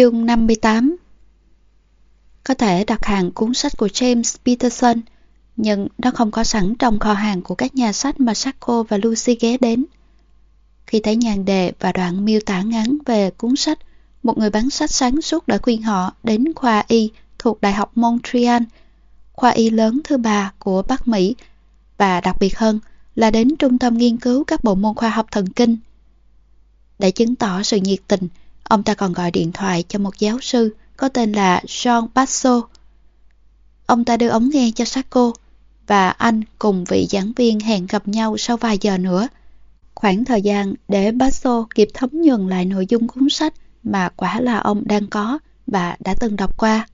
Chương 58 Có thể đặt hàng cuốn sách của James Peterson, nhưng nó không có sẵn trong kho hàng của các nhà sách mà Sacco và Lucy ghé đến. Khi thấy nhàn đề và đoạn miêu tả ngắn về cuốn sách, một người bán sách sáng suốt đã khuyên họ đến khoa Y thuộc Đại học Montreal, khoa Y lớn thứ ba của Bắc Mỹ, và đặc biệt hơn là đến trung tâm nghiên cứu các bộ môn khoa học thần kinh. Để chứng tỏ sự nhiệt tình, ông ta còn gọi điện thoại cho một giáo sư có tên là Jean Basso. Ông ta đưa ống nghe cho Sacco và anh cùng vị giảng viên hẹn gặp nhau sau vài giờ nữa. Khoảng thời gian để Basso kịp thấm nhuần lại nội dung cuốn sách mà quả là ông đang có và đã từng đọc qua.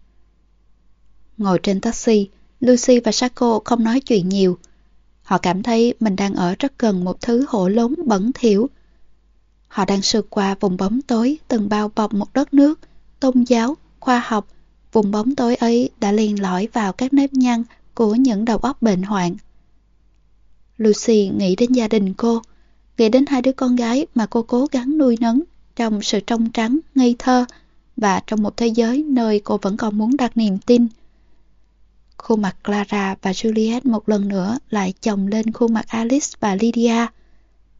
Ngồi trên taxi, Lucy và Sacco không nói chuyện nhiều. Họ cảm thấy mình đang ở rất gần một thứ hổ lốn bẩn thỉu. Họ đang sượt qua vùng bóng tối từng bao bọc một đất nước, tôn giáo, khoa học. Vùng bóng tối ấy đã len lỏi vào các nếp nhăn của những đầu óc bệnh hoạn. Lucy nghĩ đến gia đình cô, nghĩ đến hai đứa con gái mà cô cố gắng nuôi nấng trong sự trong trắng, ngây thơ và trong một thế giới nơi cô vẫn còn muốn đặt niềm tin. Khuôn mặt Clara và Juliet một lần nữa lại chồng lên khuôn mặt Alice và Lydia.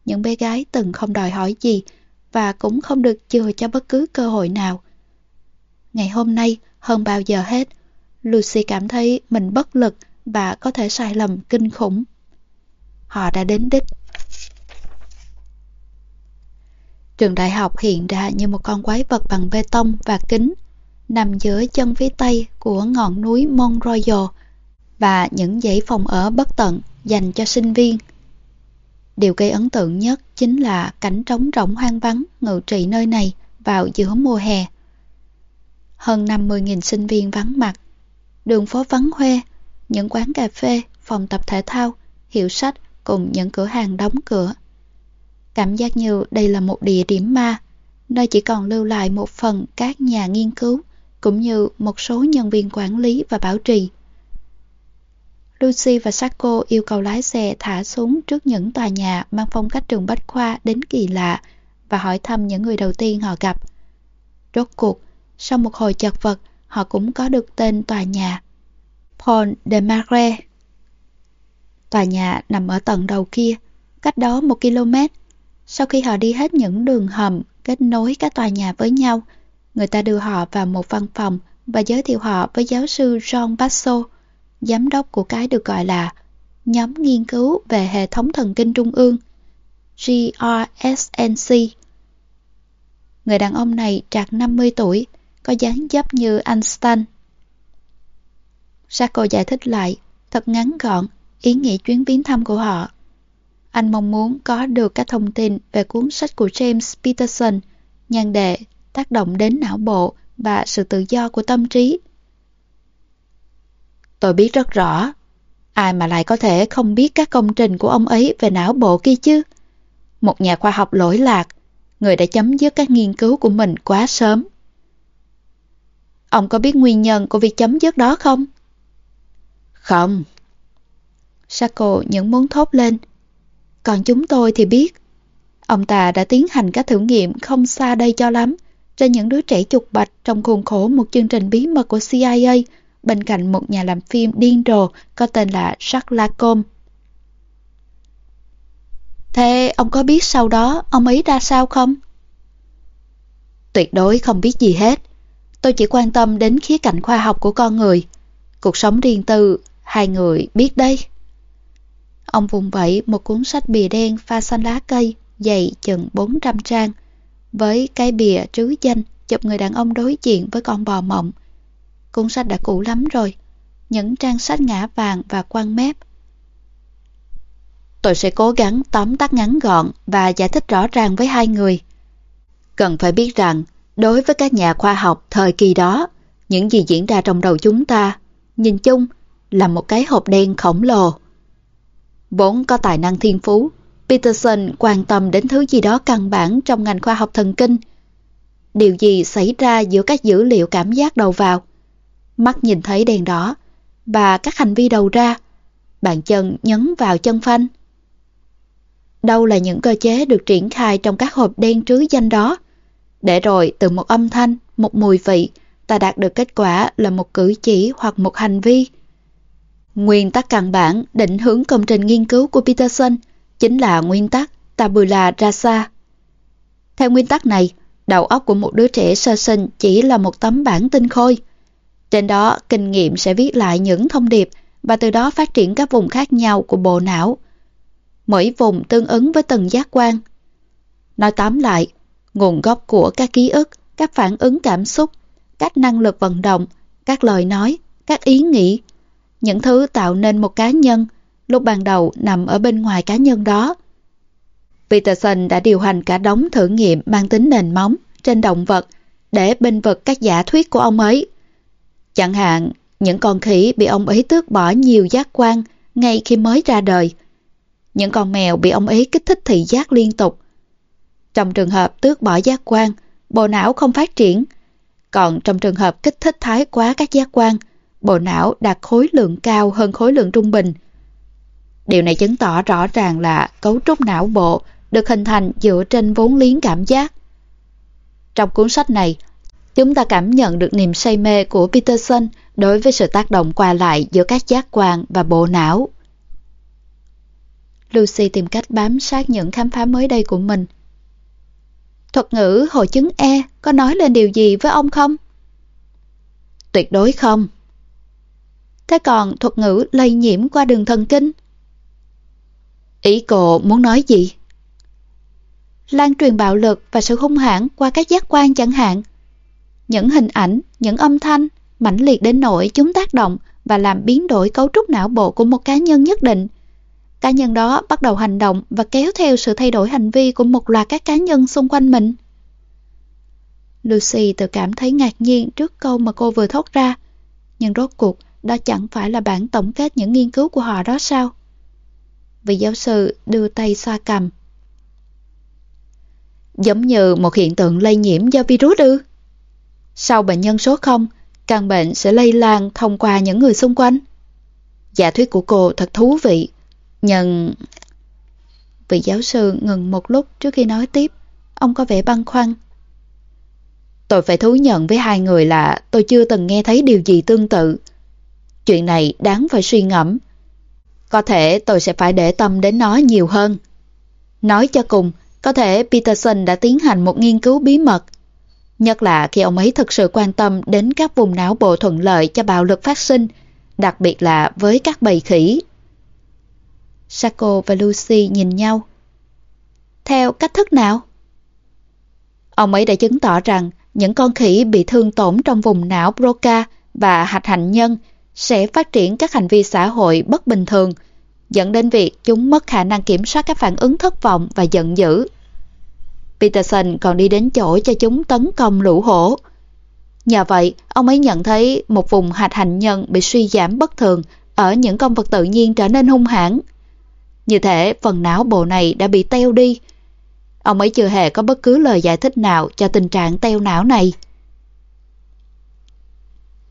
Những bé gái từng không đòi hỏi gì và cũng không được chừa cho bất cứ cơ hội nào. Ngày hôm nay, hơn bao giờ hết, Lucy cảm thấy mình bất lực và có thể sai lầm kinh khủng. Họ đã đến đích. Trường đại học hiện ra như một con quái vật bằng bê tông và kính, nằm giữa chân phía tây của ngọn núi Mont Royal và những dãy phòng ở bất tận dành cho sinh viên. Điều gây ấn tượng nhất chính là cảnh trống rỗng hoang vắng ngự trị nơi này vào giữa mùa hè. Hơn 50.000 sinh viên vắng mặt, đường phố vắng hoe, những quán cà phê, phòng tập thể thao, hiệu sách cùng những cửa hàng đóng cửa. Cảm giác như đây là một địa điểm ma, nơi chỉ còn lưu lại một phần các nhà nghiên cứu cũng như một số nhân viên quản lý và bảo trì. Lucy và Sacco yêu cầu lái xe thả xuống trước những tòa nhà mang phong cách trường bách khoa đến kỳ lạ và hỏi thăm những người đầu tiên họ gặp. Rốt cuộc, sau một hồi chật vật, họ cũng có được tên tòa nhà. Paul de Marais. Tòa nhà nằm ở tận đầu kia, cách đó một km. Sau khi họ đi hết những đường hầm kết nối các tòa nhà với nhau, người ta đưa họ vào một văn phòng và giới thiệu họ với giáo sư Jean Basso, giám đốc của cái được gọi là Nhóm Nghiên cứu về Hệ thống Thần kinh Trung ương, GRSNC. Người đàn ông này trạc 50 tuổi, có dáng dấp như Einstein. Sacco giải thích lại, thật ngắn gọn, ý nghĩa chuyến viếng thăm của họ. Anh mong muốn có được các thông tin về cuốn sách của James Peterson, nhan đề tác động đến não bộ và sự tự do của tâm trí. Tôi biết rất rõ, ai mà lại có thể không biết các công trình của ông ấy về não bộ kia chứ? Một nhà khoa học lỗi lạc, người đã chấm dứt các nghiên cứu của mình quá sớm. Ông có biết nguyên nhân của việc chấm dứt đó không? Không. Sako những muốn thốt lên. Còn chúng tôi thì biết. Ông ta đã tiến hành các thử nghiệm không xa đây cho lắm trên những đứa trẻ chục bạch trong khuôn khổ một chương trình bí mật của CIA bên cạnh một nhà làm phim điên rồ có tên là Jacques Lacombe. Thế ông có biết sau đó ông ấy ra sao không? Tuyệt đối không biết gì hết. Tôi chỉ quan tâm đến khía cạnh khoa học của con người. Cuộc sống riêng tư, hai người biết đây. Ông vùng vẫy một cuốn sách bìa đen pha xanh lá cây, dày chừng 400 trang, với cái bìa trứ danh chụp người đàn ông đối diện với con bò mộng. Cuốn sách đã cũ lắm rồi, những trang sách ngã vàng và quăng mép. Tôi sẽ cố gắng tóm tắt ngắn gọn và giải thích rõ ràng với hai người. Cần phải biết rằng, đối với các nhà khoa học thời kỳ đó, những gì diễn ra trong đầu chúng ta, nhìn chung, là một cái hộp đen khổng lồ. Vốn có tài năng thiên phú, Peterson quan tâm đến thứ gì đó căn bản trong ngành khoa học thần kinh. Điều gì xảy ra giữa các dữ liệu cảm giác đầu vào? Mắt nhìn thấy đèn đỏ và các hành vi đầu ra. Bàn chân nhấn vào chân phanh. Đâu là những cơ chế được triển khai trong các hộp đen trứ danh đó? Để rồi từ một âm thanh, một mùi vị, ta đạt được kết quả là một cử chỉ hoặc một hành vi. Nguyên tắc căn bản định hướng công trình nghiên cứu của Peterson chính là nguyên tắc tabula rasa. Theo nguyên tắc này, đầu óc của một đứa trẻ sơ sinh chỉ là một tấm bản tinh khôi. Trên đó, kinh nghiệm sẽ viết lại những thông điệp và từ đó phát triển các vùng khác nhau của bộ não. Mỗi vùng tương ứng với từng giác quan. Nói tóm lại, nguồn gốc của các ký ức, các phản ứng cảm xúc, các năng lực vận động, các lời nói, các ý nghĩ, những thứ tạo nên một cá nhân, lúc ban đầu nằm ở bên ngoài cá nhân đó. Peterson đã điều hành cả đống thử nghiệm mang tính nền móng trên động vật để bên vực các giả thuyết của ông ấy. Chẳng hạn, những con khỉ bị ông ấy tước bỏ nhiều giác quan ngay khi mới ra đời. Những con mèo bị ông ấy kích thích thị giác liên tục. Trong trường hợp tước bỏ giác quan, bộ não không phát triển. Còn trong trường hợp kích thích thái quá các giác quan, bộ não đạt khối lượng cao hơn khối lượng trung bình. Điều này chứng tỏ rõ ràng là cấu trúc não bộ được hình thành dựa trên vốn liếng cảm giác. Trong cuốn sách này, chúng ta cảm nhận được niềm say mê của Peterson đối với sự tác động qua lại giữa các giác quan và bộ não. Lucy tìm cách bám sát những khám phá mới đây của mình. Thuật ngữ hội chứng E có nói lên điều gì với ông không? Tuyệt đối không. Thế còn thuật ngữ lây nhiễm qua đường thần kinh? Ý cô muốn nói gì? Lan truyền bạo lực và sự hung hãn qua các giác quan chẳng hạn. Những hình ảnh, những âm thanh, mãnh liệt đến nỗi chúng tác động và làm biến đổi cấu trúc não bộ của một cá nhân nhất định. Cá nhân đó bắt đầu hành động và kéo theo sự thay đổi hành vi của một loạt các cá nhân xung quanh mình. Lucy tự cảm thấy ngạc nhiên trước câu mà cô vừa thốt ra. Nhưng rốt cuộc, đó chẳng phải là bản tổng kết những nghiên cứu của họ đó sao? Vị giáo sư đưa tay xoa cầm. Giống như một hiện tượng lây nhiễm do virus ư? Sau bệnh nhân số 0, căn bệnh sẽ lây lan thông qua những người xung quanh. Giả thuyết của cô thật thú vị, nhưng... Vị giáo sư ngừng một lúc trước khi nói tiếp, ông có vẻ băn khoăn. Tôi phải thú nhận với hai người là tôi chưa từng nghe thấy điều gì tương tự. Chuyện này đáng phải suy ngẫm. Có thể tôi sẽ phải để tâm đến nó nhiều hơn. Nói cho cùng, có thể Peterson đã tiến hành một nghiên cứu bí mật. Nhất là khi ông ấy thực sự quan tâm đến các vùng não bộ thuận lợi cho bạo lực phát sinh, đặc biệt là với các bầy khỉ. Sako và Lucy nhìn nhau. Theo cách thức nào? Ông ấy đã chứng tỏ rằng những con khỉ bị thương tổn trong vùng não Broca và hạch hạnh nhân sẽ phát triển các hành vi xã hội bất bình thường, dẫn đến việc chúng mất khả năng kiểm soát các phản ứng thất vọng và giận dữ. Peterson còn đi đến chỗ cho chúng tấn công lũ hổ. Nhờ vậy, ông ấy nhận thấy một vùng hạch hành nhân bị suy giảm bất thường ở những con vật tự nhiên trở nên hung hãn. Như thể phần não bộ này đã bị teo đi. Ông ấy chưa hề có bất cứ lời giải thích nào cho tình trạng teo não này.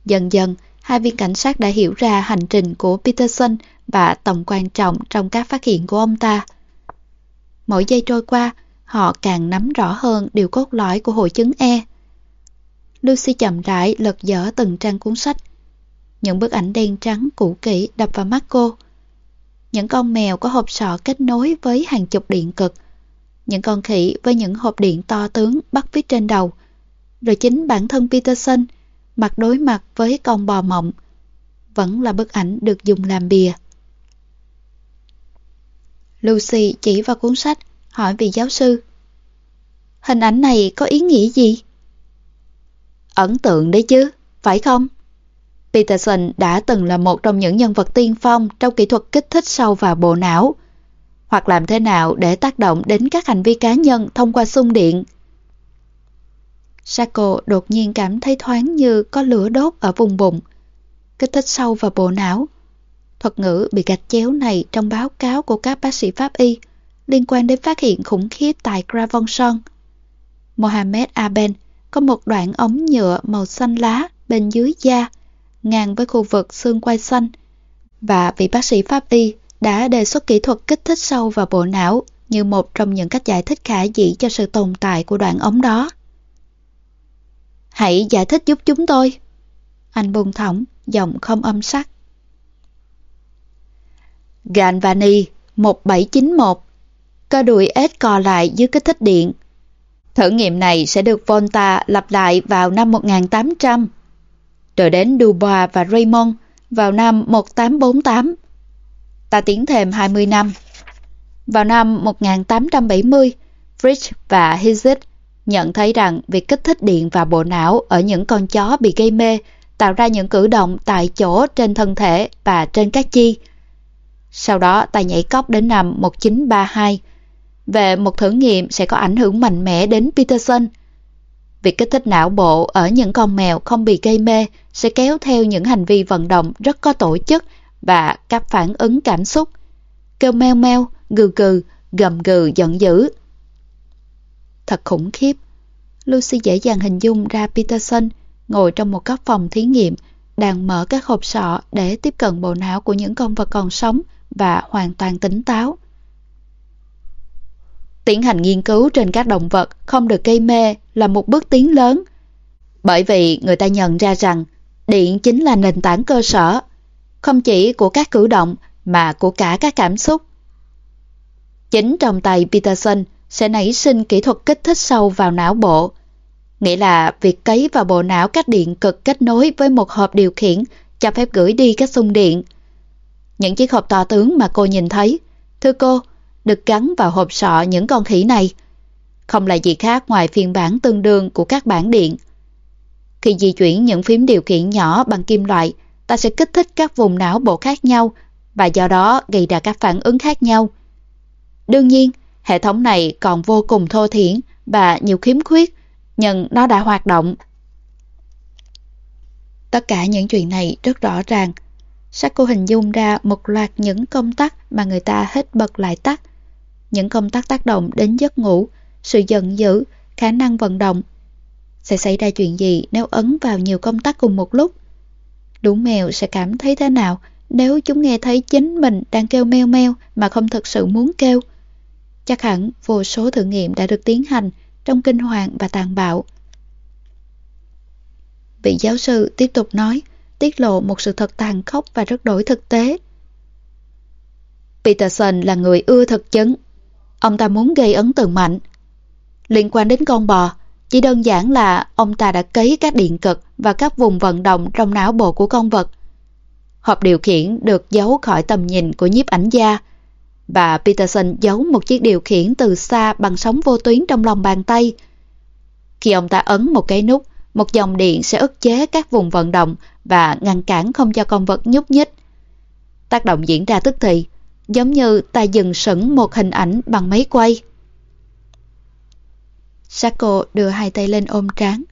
Dần dần, hai viên cảnh sát đã hiểu ra hành trình của Peterson và tầm quan trọng trong các phát hiện của ông ta. Mỗi giây trôi qua, họ càng nắm rõ hơn điều cốt lõi của hội chứng E. Lucy chậm rãi lật dở từng trang cuốn sách. Những bức ảnh đen trắng cũ kỹ đập vào mắt cô. Những con mèo có hộp sọ kết nối với hàng chục điện cực. Những con khỉ với những hộp điện to tướng bắt viết trên đầu. Rồi chính bản thân Peterson, mặt đối mặt với con bò mộng, vẫn là bức ảnh được dùng làm bìa. Lucy chỉ vào cuốn sách, hỏi vị giáo sư. Hình ảnh này có ý nghĩa gì? Ấn tượng đấy chứ, phải không? Peterson đã từng là một trong những nhân vật tiên phong trong kỹ thuật kích thích sâu vào bộ não, hoặc làm thế nào để tác động đến các hành vi cá nhân thông qua xung điện. Sako đột nhiên cảm thấy thoáng như có lửa đốt ở vùng bụng, kích thích sâu vào bộ não. Thuật ngữ bị gạch chéo này trong báo cáo của các bác sĩ pháp y liên quan đến phát hiện khủng khiếp tại Gravonson. Mohamed Aben có một đoạn ống nhựa màu xanh lá bên dưới da, ngang với khu vực xương quai xanh, và vị bác sĩ pháp y đã đề xuất kỹ thuật kích thích sâu vào bộ não như một trong những cách giải thích khả dĩ cho sự tồn tại của đoạn ống đó. Hãy giải thích giúp chúng tôi. Anh buông thõng, giọng không âm sắc. Ganvani 1791 Cơ đùi ếch cò lại dưới kích thích điện. Thử nghiệm này sẽ được Volta lặp lại vào năm 1800. Rồi đến Dubois và Raymond vào năm 1848. Ta tiến thêm 20 năm. Vào năm 1870, Fritsch và Hizit nhận thấy rằng việc kích thích điện vào bộ não ở những con chó bị gây mê tạo ra những cử động tại chỗ trên thân thể và trên các chi. Sau đó ta nhảy cóc đến năm 1932 về một thử nghiệm sẽ có ảnh hưởng mạnh mẽ đến Peterson. Việc kích thích não bộ ở những con mèo không bị gây mê sẽ kéo theo những hành vi vận động rất có tổ chức và các phản ứng cảm xúc. Kêu meo meo, gừ gừ, gầm gừ giận dữ. Thật khủng khiếp. Lucy dễ dàng hình dung ra Peterson ngồi trong một góc phòng thí nghiệm đang mở các hộp sọ để tiếp cận bộ não của những con vật còn sống và hoàn toàn tỉnh táo. Tiến hành nghiên cứu trên các động vật không được gây mê là một bước tiến lớn. Bởi vì người ta nhận ra rằng điện chính là nền tảng cơ sở, không chỉ của các cử động mà của cả các cảm xúc. Chính trong tay Peterson sẽ nảy sinh kỹ thuật kích thích sâu vào não bộ, nghĩa là việc cấy vào bộ não các điện cực kết nối với một hộp điều khiển cho phép gửi đi các xung điện. Những chiếc hộp to tướng mà cô nhìn thấy, thưa cô, được gắn vào hộp sọ những con khỉ này. Không là gì khác ngoài phiên bản tương đương của các bản điện. Khi di chuyển những phím điều khiển nhỏ bằng kim loại, ta sẽ kích thích các vùng não bộ khác nhau và do đó gây ra các phản ứng khác nhau. Đương nhiên, hệ thống này còn vô cùng thô thiển và nhiều khiếm khuyết, nhưng nó đã hoạt động. Tất cả những chuyện này rất rõ ràng. Sako hình dung ra một loạt những công tắc mà người ta hết bật lại tắt những công tác tác động đến giấc ngủ, sự giận dữ, khả năng vận động. Sẽ xảy ra chuyện gì nếu ấn vào nhiều công tắc cùng một lúc? Đủ mèo sẽ cảm thấy thế nào nếu chúng nghe thấy chính mình đang kêu meo meo mà không thực sự muốn kêu? Chắc hẳn vô số thử nghiệm đã được tiến hành trong kinh hoàng và tàn bạo. Vị giáo sư tiếp tục nói, tiết lộ một sự thật tàn khốc và rất đổi thực tế. Peterson là người ưa thực chứng Ông ta muốn gây ấn tượng mạnh. Liên quan đến con bò, chỉ đơn giản là ông ta đã cấy các điện cực và các vùng vận động trong não bộ của con vật. Hộp điều khiển được giấu khỏi tầm nhìn của nhiếp ảnh gia và Peterson giấu một chiếc điều khiển từ xa bằng sóng vô tuyến trong lòng bàn tay. Khi ông ta ấn một cái nút, một dòng điện sẽ ức chế các vùng vận động và ngăn cản không cho con vật nhúc nhích. Tác động diễn ra tức thì, giống như ta dừng sững một hình ảnh bằng máy quay. Sako đưa hai tay lên ôm trán.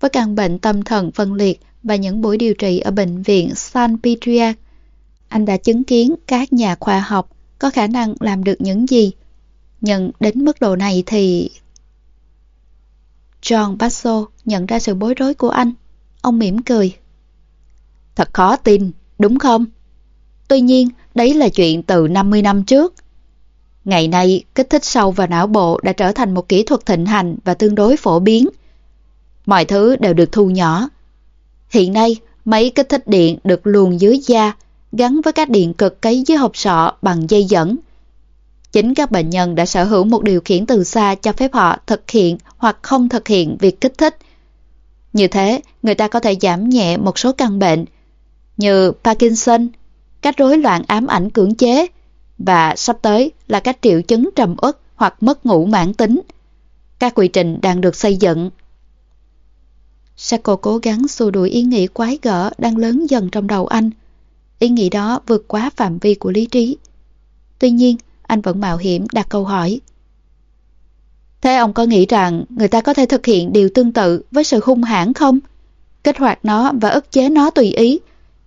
Với căn bệnh tâm thần phân liệt và những buổi điều trị ở bệnh viện San Petria, anh đã chứng kiến các nhà khoa học có khả năng làm được những gì. Nhưng đến mức độ này thì... John Basso nhận ra sự bối rối của anh. Ông mỉm cười. Thật khó tin, đúng không? Tuy nhiên, đấy là chuyện từ 50 năm trước. Ngày nay, kích thích sâu vào não bộ đã trở thành một kỹ thuật thịnh hành và tương đối phổ biến. Mọi thứ đều được thu nhỏ. Hiện nay, máy kích thích điện được luồn dưới da, gắn với các điện cực cấy dưới hộp sọ bằng dây dẫn. Chính các bệnh nhân đã sở hữu một điều khiển từ xa cho phép họ thực hiện hoặc không thực hiện việc kích thích. Như thế, người ta có thể giảm nhẹ một số căn bệnh như Parkinson, các rối loạn ám ảnh cưỡng chế và sắp tới là các triệu chứng trầm uất hoặc mất ngủ mãn tính. Các quy trình đang được xây dựng. Sako cố gắng xua đuổi ý nghĩ quái gở đang lớn dần trong đầu anh. Ý nghĩ đó vượt quá phạm vi của lý trí. Tuy nhiên, anh vẫn mạo hiểm đặt câu hỏi. Thế ông có nghĩ rằng người ta có thể thực hiện điều tương tự với sự hung hãn không? Kích hoạt nó và ức chế nó tùy ý,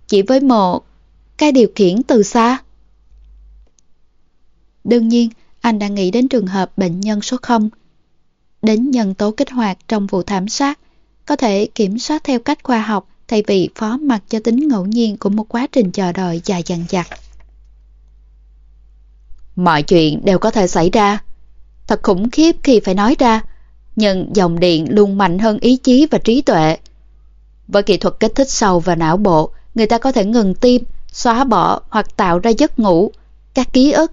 chỉ với một cái điều khiển từ xa. Đương nhiên, anh đã nghĩ đến trường hợp bệnh nhân số 0. Đến nhân tố kích hoạt trong vụ thảm sát, có thể kiểm soát theo cách khoa học thay vì phó mặc cho tính ngẫu nhiên của một quá trình chờ đợi dài dằng dặc. Mọi chuyện đều có thể xảy ra. Thật khủng khiếp khi phải nói ra, Nhưng dòng điện luôn mạnh hơn ý chí và trí tuệ. Với kỹ thuật kích thích sâu và não bộ, người ta có thể ngừng tim, xóa bỏ hoặc tạo ra giấc ngủ, các ký ức.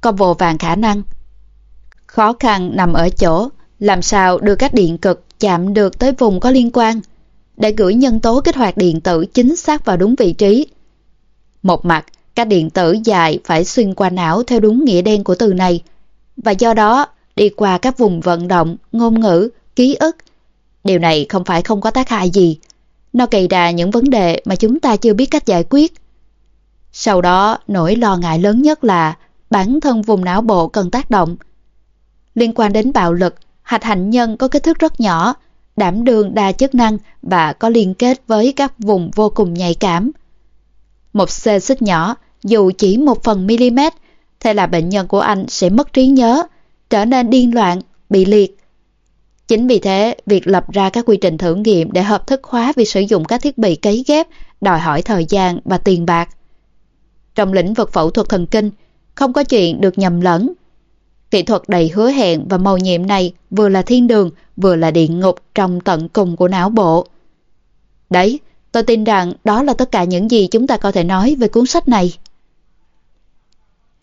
Có vô vàng khả năng. Khó khăn nằm ở chỗ làm sao đưa các điện cực chạm được tới vùng có liên quan để gửi nhân tố kích hoạt điện tử chính xác vào đúng vị trí. Một mặt, các điện tử dài phải xuyên qua não theo đúng nghĩa đen của từ này và do đó đi qua các vùng vận động, ngôn ngữ, ký ức. Điều này không phải không có tác hại gì. Nó gây ra những vấn đề mà chúng ta chưa biết cách giải quyết. Sau đó, nỗi lo ngại lớn nhất là bản thân vùng não bộ cần tác động. Liên quan đến bạo lực, hạch hạnh nhân có kích thước rất nhỏ, đảm đương đa chức năng và có liên kết với các vùng vô cùng nhạy cảm. Một xê xích nhỏ, dù chỉ một phần mm, thế là bệnh nhân của anh sẽ mất trí nhớ, trở nên điên loạn, bị liệt. Chính vì thế, việc lập ra các quy trình thử nghiệm để hợp thức hóa việc sử dụng các thiết bị cấy ghép đòi hỏi thời gian và tiền bạc. Trong lĩnh vực phẫu thuật thần kinh, không có chuyện được nhầm lẫn. Kỹ thuật đầy hứa hẹn và màu nhiệm này vừa là thiên đường, vừa là địa ngục trong tận cùng của não bộ. Đấy, tôi tin rằng đó là tất cả những gì chúng ta có thể nói về cuốn sách này.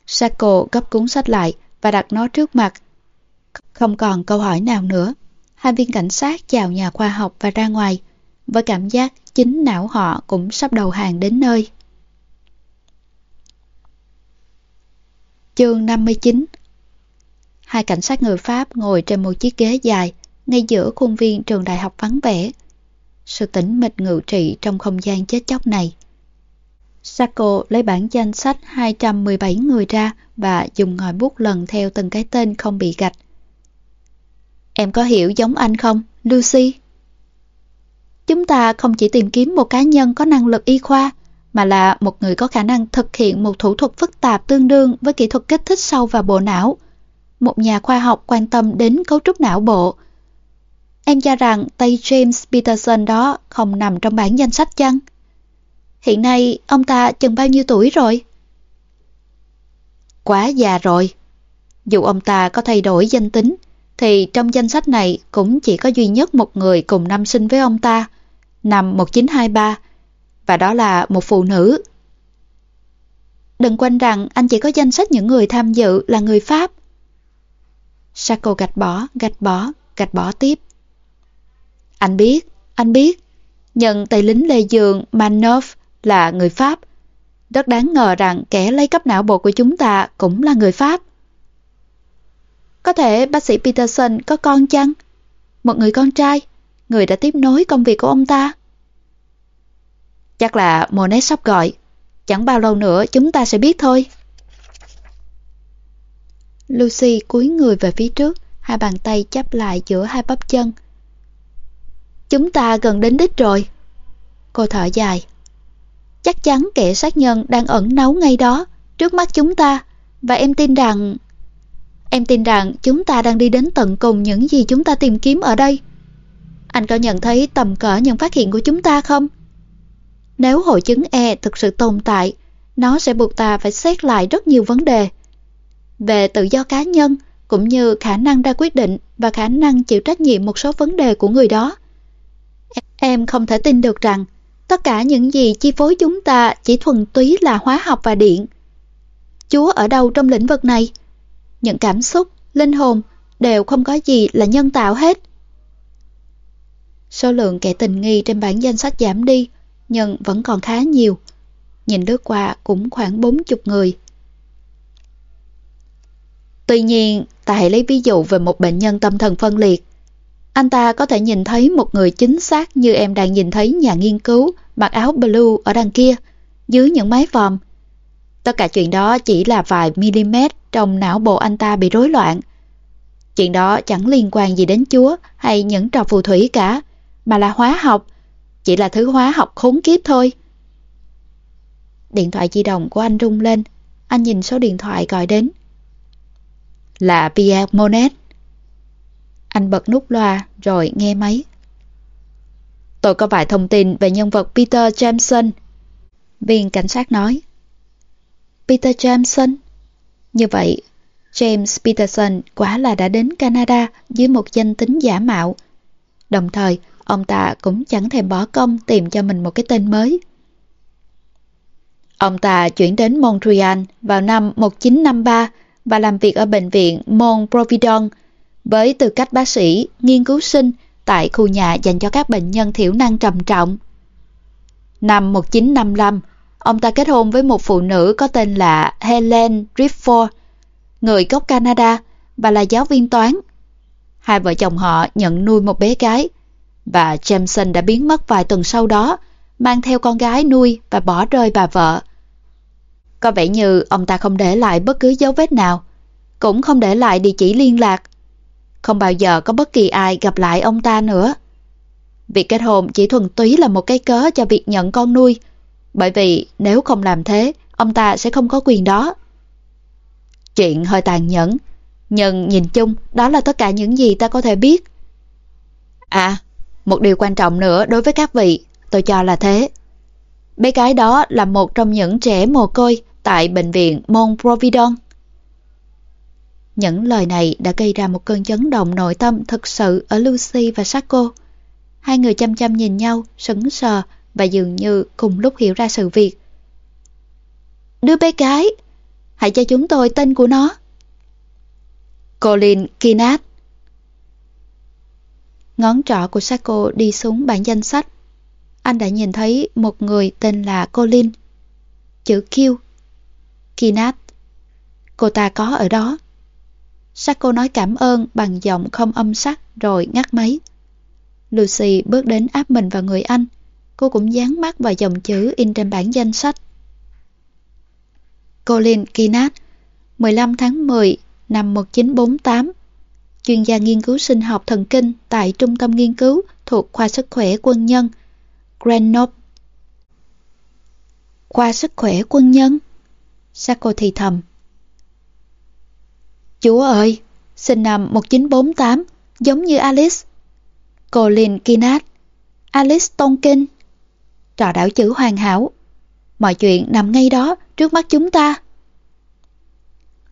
Sako gấp cuốn sách lại và đặt nó trước mặt. Không còn câu hỏi nào nữa. Hai viên cảnh sát chào nhà khoa học và ra ngoài, với cảm giác chính não họ cũng sắp đầu hàng đến nơi. Chương 59 Hai cảnh sát người Pháp ngồi trên một chiếc ghế dài, ngay giữa khuôn viên trường đại học vắng vẻ. Sự tĩnh mịch ngự trị trong không gian chết chóc này. Sacco lấy bản danh sách 217 người ra và dùng ngòi bút lần theo từng cái tên không bị gạch. Em có hiểu giống anh không, Lucy? Chúng ta không chỉ tìm kiếm một cá nhân có năng lực y khoa, mà là một người có khả năng thực hiện một thủ thuật phức tạp tương đương với kỹ thuật kích thích sâu vào bộ não. Một nhà khoa học quan tâm đến cấu trúc não bộ. Em cho rằng tay James Peterson đó không nằm trong bản danh sách chăng? Hiện nay ông ta chừng bao nhiêu tuổi rồi? Quá già rồi. Dù ông ta có thay đổi danh tính, thì trong danh sách này cũng chỉ có duy nhất một người cùng năm sinh với ông ta, năm 1923, và đó là một phụ nữ. Đừng quên rằng anh chỉ có danh sách những người tham dự là người Pháp. Sako gạch bỏ, gạch bỏ, gạch bỏ tiếp. Anh biết, anh biết, nhận tay lính lê dường Manov là người Pháp. Rất đáng ngờ rằng kẻ lấy cấp não bộ của chúng ta cũng là người Pháp. Có thể bác sĩ Peterson có con chăng? Một người con trai, người đã tiếp nối công việc của ông ta. Chắc là Monet sắp gọi. Chẳng bao lâu nữa chúng ta sẽ biết thôi. Lucy cúi người về phía trước, hai bàn tay chắp lại giữa hai bắp chân. Chúng ta gần đến đích rồi. Cô thở dài. Chắc chắn kẻ sát nhân đang ẩn náu ngay đó, trước mắt chúng ta. Và em tin rằng... Em tin rằng chúng ta đang đi đến tận cùng những gì chúng ta tìm kiếm ở đây. Anh có nhận thấy tầm cỡ những phát hiện của chúng ta không? Nếu hội chứng E thực sự tồn tại, nó sẽ buộc ta phải xét lại rất nhiều vấn đề. Về tự do cá nhân, cũng như khả năng ra quyết định và khả năng chịu trách nhiệm một số vấn đề của người đó. Em không thể tin được rằng tất cả những gì chi phối chúng ta chỉ thuần túy là hóa học và điện. Chúa ở đâu trong lĩnh vực này? Những cảm xúc, linh hồn đều không có gì là nhân tạo hết. Số lượng kẻ tình nghi trên bản danh sách giảm đi, nhưng vẫn còn khá nhiều. Nhìn lướt qua cũng khoảng 40 người. Tuy nhiên, ta hãy lấy ví dụ về một bệnh nhân tâm thần phân liệt. Anh ta có thể nhìn thấy một người chính xác như em đang nhìn thấy nhà nghiên cứu mặc áo blue ở đằng kia, dưới những mái vòm. Tất cả chuyện đó chỉ là vài mm trong não bộ anh ta bị rối loạn. Chuyện đó chẳng liên quan gì đến Chúa hay những trò phù thủy cả, mà là hóa học, chỉ là thứ hóa học khốn kiếp thôi. Điện thoại di động của anh rung lên, anh nhìn số điện thoại gọi đến. Là Pierre Monet. Anh bật nút loa rồi nghe máy. Tôi có vài thông tin về nhân vật Peter Jameson. Viên cảnh sát nói. Peter Jameson? Như vậy, James Peterson quả là đã đến Canada dưới một danh tính giả mạo. Đồng thời, ông ta cũng chẳng thèm bỏ công tìm cho mình một cái tên mới. Ông ta chuyển đến Montreal vào năm 1953 và làm việc ở bệnh viện Mont Providon với tư cách bác sĩ, nghiên cứu sinh tại khu nhà dành cho các bệnh nhân thiểu năng trầm trọng. Năm 1955, ông ta kết hôn với một phụ nữ có tên là Helen Rifford, người gốc Canada và là giáo viên toán. Hai vợ chồng họ nhận nuôi một bé gái và Jameson đã biến mất vài tuần sau đó, mang theo con gái nuôi và bỏ rơi bà vợ. Có vẻ như ông ta không để lại bất cứ dấu vết nào, cũng không để lại địa chỉ liên lạc. Không bao giờ có bất kỳ ai gặp lại ông ta nữa. Việc kết hôn chỉ thuần túy là một cái cớ cho việc nhận con nuôi, bởi vì nếu không làm thế, ông ta sẽ không có quyền đó. Chuyện hơi tàn nhẫn, nhưng nhìn chung đó là tất cả những gì ta có thể biết. À, một điều quan trọng nữa đối với các vị, tôi cho là thế. Bé gái đó là một trong những trẻ mồ côi tại bệnh viện Mont Providon. Những lời này đã gây ra một cơn chấn động nội tâm thực sự ở Lucy và Sacco. Hai người chăm chăm nhìn nhau, sững sờ và dường như cùng lúc hiểu ra sự việc. Đứa bé gái, hãy cho chúng tôi tên của nó. Colin Kinat Ngón trỏ của Sako đi xuống bảng danh sách. Anh đã nhìn thấy một người tên là Colin. Chữ Q. Kinat. Cô ta có ở đó. Sako nói cảm ơn bằng giọng không âm sắc rồi ngắt máy. Lucy bước đến áp mình vào người anh. Cô cũng dán mắt vào dòng chữ in trên bảng danh sách. Colin Kinat, 15 tháng 10 năm 1948, chuyên gia nghiên cứu sinh học thần kinh tại Trung tâm Nghiên cứu thuộc Khoa Sức khỏe Quân nhân Grenoble. Khoa Sức khỏe Quân nhân? Sacco thì thầm. Chúa ơi, sinh năm 1948, giống như Alice. Colin Kinnard, Alice Tonkin. Trò đảo chữ hoàn hảo. Mọi chuyện nằm ngay đó, trước mắt chúng ta.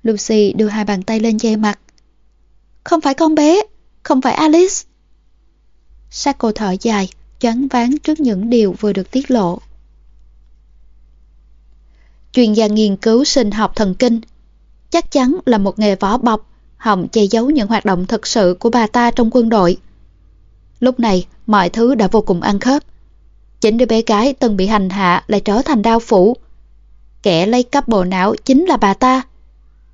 Lucy đưa hai bàn tay lên che mặt. Không phải con bé, không phải Alice. Sacco thở dài, choáng váng trước những điều vừa được tiết lộ. Chuyên gia nghiên cứu sinh học thần kinh chắc chắn là một nghề võ bọc, hòng che giấu những hoạt động thực sự của bà ta trong quân đội. Lúc này, mọi thứ đã vô cùng ăn khớp. Chính đứa bé gái từng bị hành hạ lại trở thành đau phủ. Kẻ lấy cắp bộ não chính là bà ta.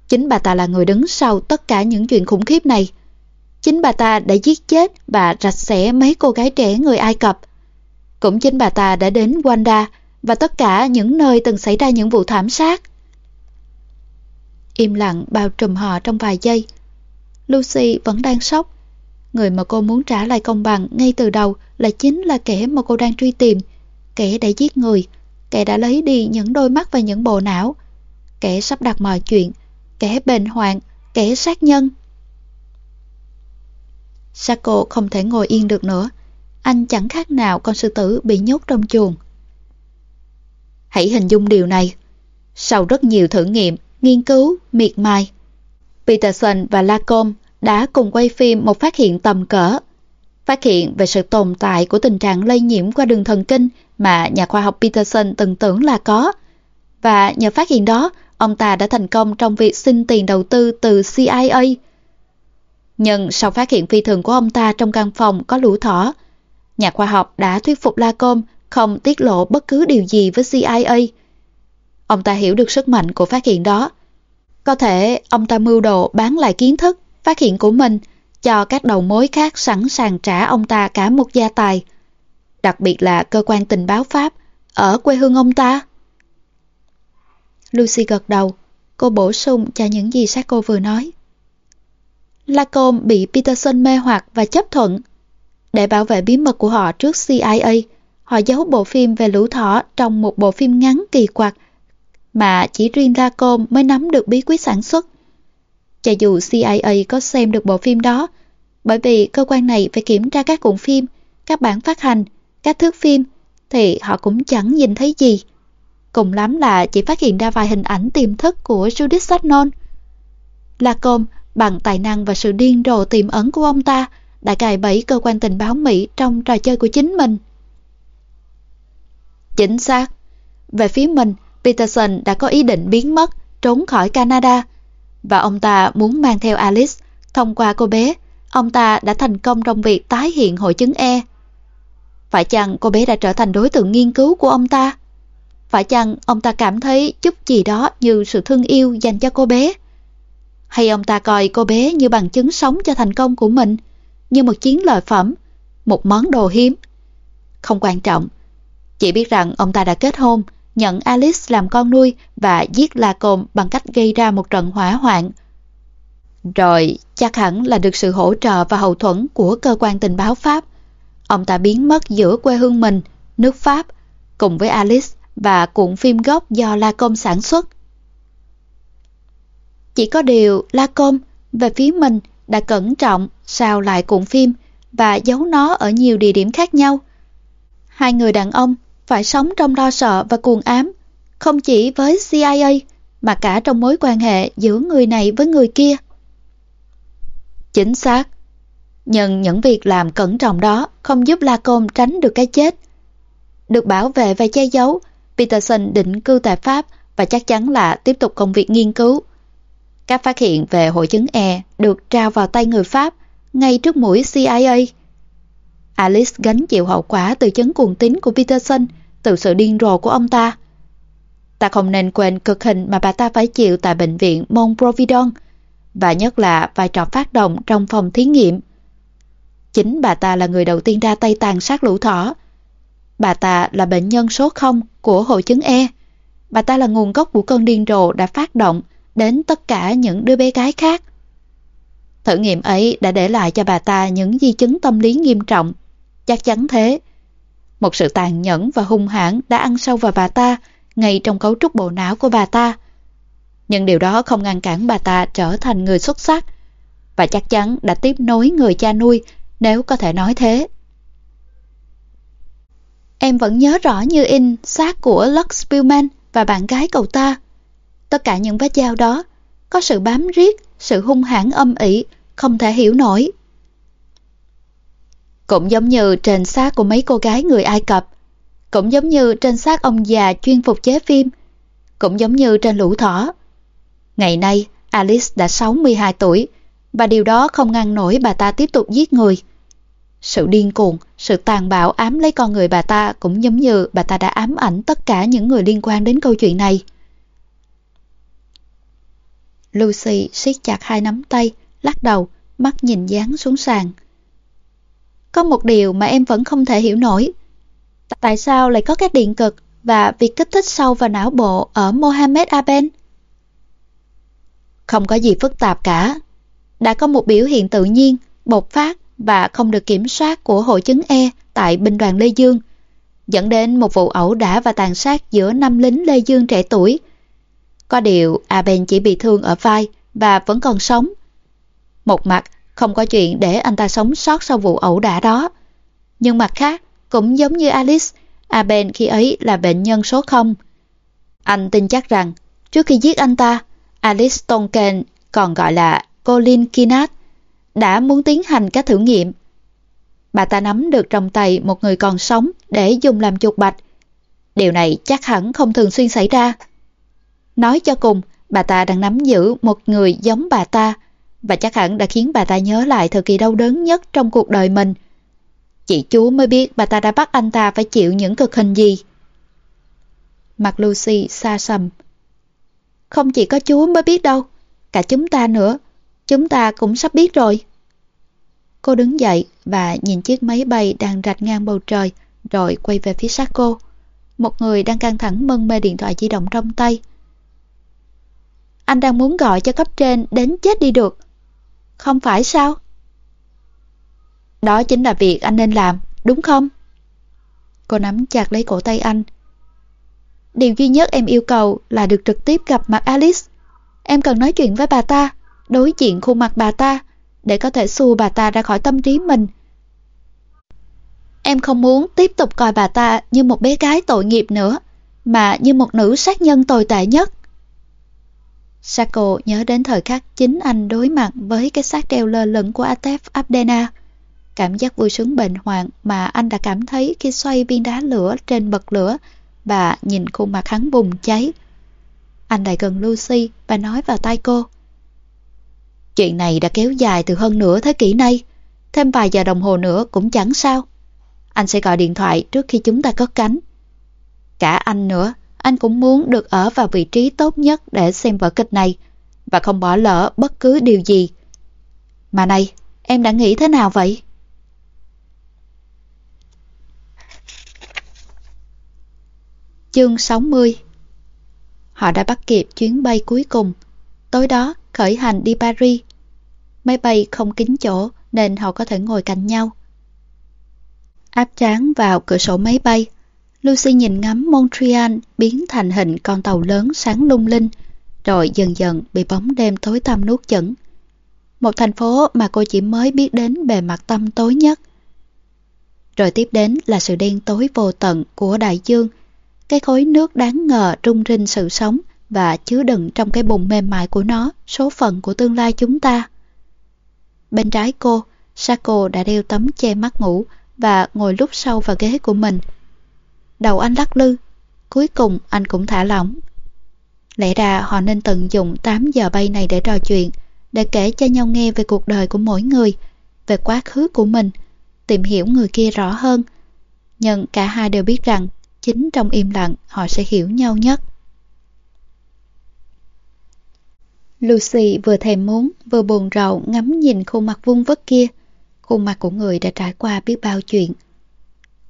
Chính bà ta là người đứng sau tất cả những chuyện khủng khiếp này. Chính bà ta đã giết chết và rạch xẻ mấy cô gái trẻ người Ai Cập. Cũng chính bà ta đã đến Wanda và tất cả những nơi từng xảy ra những vụ thảm sát. Im lặng bao trùm họ trong vài giây. Lucy vẫn đang sốc. Người mà cô muốn trả lại công bằng ngay từ đầu là chính là kẻ mà cô đang truy tìm. Kẻ đã giết người, kẻ đã lấy đi những đôi mắt và những bộ não. Kẻ sắp đặt mọi chuyện, kẻ bệnh hoạn, kẻ sát nhân. Sako không thể ngồi yên được nữa. Anh chẳng khác nào con sư tử bị nhốt trong chuồng. Hãy hình dung điều này. Sau rất nhiều thử nghiệm, nghiên cứu, miệt mài, Peterson và Lacombe đã cùng quay phim một phát hiện tầm cỡ. Phát hiện về sự tồn tại của tình trạng lây nhiễm qua đường thần kinh mà nhà khoa học Peterson từng tưởng là có. Và nhờ phát hiện đó, ông ta đã thành công trong việc xin tiền đầu tư từ CIA. Nhưng sau phát hiện phi thường của ông ta trong căn phòng có lũ thỏ, nhà khoa học đã thuyết phục Lacombe không tiết lộ bất cứ điều gì với CIA. Ông ta hiểu được sức mạnh của phát hiện đó. Có thể ông ta mưu đồ bán lại kiến thức, phát hiện của mình cho các đầu mối khác sẵn sàng trả ông ta cả một gia tài. Đặc biệt là cơ quan tình báo Pháp ở quê hương ông ta. Lucy gật đầu, cô bổ sung cho những gì Sacco vừa nói. Lacombe bị Peterson mê hoặc và chấp thuận. Để bảo vệ bí mật của họ trước CIA, họ giấu bộ phim về lũ thỏ trong một bộ phim ngắn kỳ quặc mà chỉ riêng Lacombe mới nắm được bí quyết sản xuất. Cho dù CIA có xem được bộ phim đó, bởi vì cơ quan này phải kiểm tra các cuộn phim, các bản phát hành, các thước phim, thì họ cũng chẳng nhìn thấy gì. Cùng lắm là chỉ phát hiện ra vài hình ảnh tiềm thức của Judith Sagnon. Lacombe bằng tài năng và sự điên rồ tiềm ẩn của ông ta đã cài bẫy cơ quan tình báo Mỹ trong trò chơi của chính mình. Chính xác. Về phía mình, Peterson đã có ý định biến mất, trốn khỏi Canada và ông ta muốn mang theo Alice. Thông qua cô bé, ông ta đã thành công trong việc tái hiện hội chứng E. Phải chăng cô bé đã trở thành đối tượng nghiên cứu của ông ta? Phải chăng ông ta cảm thấy chút gì đó như sự thương yêu dành cho cô bé? Hay ông ta coi cô bé như bằng chứng sống cho thành công của mình, như một chiến lợi phẩm, một món đồ hiếm? Không quan trọng, chỉ biết rằng ông ta đã kết hôn, nhận Alice làm con nuôi và giết La Lacombe bằng cách gây ra một trận hỏa hoạn. Rồi chắc hẳn là được sự hỗ trợ và hậu thuẫn của cơ quan tình báo Pháp. Ông ta biến mất giữa quê hương mình, nước Pháp, cùng với Alice và cuộn phim gốc do Lacombe sản xuất. Chỉ có điều Lacombe về phía mình đã cẩn trọng sao lại cuộn phim và giấu nó ở nhiều địa điểm khác nhau. Hai người đàn ông phải sống trong lo sợ và cuồng ám, không chỉ với CIA mà cả trong mối quan hệ giữa người này với người kia. Chính xác. Nhưng những việc làm cẩn trọng đó không giúp Lacombe tránh được cái chết. Được bảo vệ và che giấu, Peterson định cư tại Pháp và chắc chắn là tiếp tục công việc nghiên cứu. Các phát hiện về hội chứng E được trao vào tay người Pháp ngay trước mũi CIA. Alice gánh chịu hậu quả từ chứng cuồng tín của Peterson, từ sự điên rồ của ông ta. Ta không nên quên cực hình mà bà ta phải chịu tại bệnh viện Mont Providon, và nhất là vai trò phát động trong phòng thí nghiệm. Chính bà ta là người đầu tiên ra tay tàn sát lũ thỏ. Bà ta là bệnh nhân số 0 của hội chứng E. Bà ta là nguồn gốc của cơn điên rồ đã phát động đến tất cả những đứa bé gái khác. Thử nghiệm ấy đã để lại cho bà ta những di chứng tâm lý nghiêm trọng. Chắc chắn thế. Một sự tàn nhẫn và hung hãn đã ăn sâu vào bà ta, ngay trong cấu trúc bộ não của bà ta. Nhưng điều đó không ngăn cản bà ta trở thành người xuất sắc và chắc chắn đã tiếp nối người cha nuôi, nếu có thể nói thế. Em vẫn nhớ rõ như in xác của Lux Spillman và bạn gái cậu ta. Tất cả những vết dao đó có sự bám riết, sự hung hãn âm ỉ, không thể hiểu nổi. Cũng giống như trên xác của mấy cô gái người Ai Cập, cũng giống như trên xác ông già chuyên phục chế phim, cũng giống như trên lũ thỏ. Ngày nay, Alice đã 62 tuổi, và điều đó không ngăn nổi bà ta tiếp tục giết người. Sự điên cuồng, sự tàn bạo ám lấy con người bà ta cũng giống như bà ta đã ám ảnh tất cả những người liên quan đến câu chuyện này. Lucy siết chặt hai nắm tay, lắc đầu, mắt nhìn dán xuống sàn. Có một điều mà em vẫn không thể hiểu nổi. Tại sao lại có các điện cực và việc kích thích sâu vào não bộ ở Mohammed Aben? Không có gì phức tạp cả. Đã có một biểu hiện tự nhiên, bộc phát và không được kiểm soát của hội chứng E tại binh đoàn Lê Dương, dẫn đến một vụ ẩu đả và tàn sát giữa năm lính Lê Dương trẻ tuổi. Có điều, Aben chỉ bị thương ở vai và vẫn còn sống. Một mặt, không có chuyện để anh ta sống sót sau vụ ẩu đả đó. Nhưng mặt khác, cũng giống như Alice, Aben khi ấy là bệnh nhân số 0. Anh tin chắc rằng, trước khi giết anh ta, Alice Tonken, còn gọi là Colin Kinnard, đã muốn tiến hành các thử nghiệm. Bà ta nắm được trong tay một người còn sống để dùng làm chuột bạch. Điều này chắc hẳn không thường xuyên xảy ra. Nói cho cùng, bà ta đang nắm giữ một người giống bà ta và chắc hẳn đã khiến bà ta nhớ lại thời kỳ đau đớn nhất trong cuộc đời mình. Chị chú mới biết bà ta đã bắt anh ta phải chịu những cực hình gì. Mặt Lucy xa xăm. Không chỉ có chú mới biết đâu, cả chúng ta nữa. Chúng ta cũng sắp biết rồi. Cô đứng dậy và nhìn chiếc máy bay đang rạch ngang bầu trời rồi quay về phía sát cô. Một người đang căng thẳng mân mê điện thoại di động trong tay. Anh đang muốn gọi cho cấp trên đến chết đi được. Không phải sao? Đó chính là việc anh nên làm, đúng không? Cô nắm chặt lấy cổ tay anh. Điều duy nhất em yêu cầu là được trực tiếp gặp mặt Alice. Em cần nói chuyện với bà ta, đối diện khuôn mặt bà ta, để có thể xua bà ta ra khỏi tâm trí mình. Em không muốn tiếp tục coi bà ta như một bé gái tội nghiệp nữa, mà như một nữ sát nhân tồi tệ nhất. Sako nhớ đến thời khắc chính anh đối mặt với cái xác treo lơ lửng của Atef Abdena. Cảm giác vui sướng bệnh hoạn mà anh đã cảm thấy khi xoay viên đá lửa trên bậc lửa và nhìn khuôn mặt hắn bùng cháy. Anh lại gần Lucy và nói vào tai cô. Chuyện này đã kéo dài từ hơn nửa thế kỷ nay. Thêm vài giờ đồng hồ nữa cũng chẳng sao. Anh sẽ gọi điện thoại trước khi chúng ta cất cánh. Cả anh nữa, anh cũng muốn được ở vào vị trí tốt nhất để xem vở kịch này và không bỏ lỡ bất cứ điều gì. Mà này, em đã nghĩ thế nào vậy? Chương 60 Họ đã bắt kịp chuyến bay cuối cùng. Tối đó, khởi hành đi Paris. Máy bay không kín chỗ nên họ có thể ngồi cạnh nhau. Áp trán vào cửa sổ máy bay, Lucy nhìn ngắm Montreal biến thành hình con tàu lớn sáng lung linh, rồi dần dần bị bóng đêm tối tăm nuốt chửng. Một thành phố mà cô chỉ mới biết đến bề mặt tâm tối nhất. Rồi tiếp đến là sự đen tối vô tận của đại dương, cái khối nước đáng ngờ rung rinh sự sống và chứa đựng trong cái bụng mềm mại của nó số phận của tương lai chúng ta. Bên trái cô, Sako đã đeo tấm che mắt ngủ và ngồi lúc sâu vào ghế của mình. Đầu anh lắc lư, cuối cùng anh cũng thả lỏng. Lẽ ra họ nên tận dụng 8 giờ bay này để trò chuyện, để kể cho nhau nghe về cuộc đời của mỗi người, về quá khứ của mình, tìm hiểu người kia rõ hơn. Nhưng cả hai đều biết rằng chính trong im lặng họ sẽ hiểu nhau nhất. Lucy vừa thèm muốn, vừa buồn rầu ngắm nhìn khuôn mặt vung vất kia, khuôn mặt của người đã trải qua biết bao chuyện.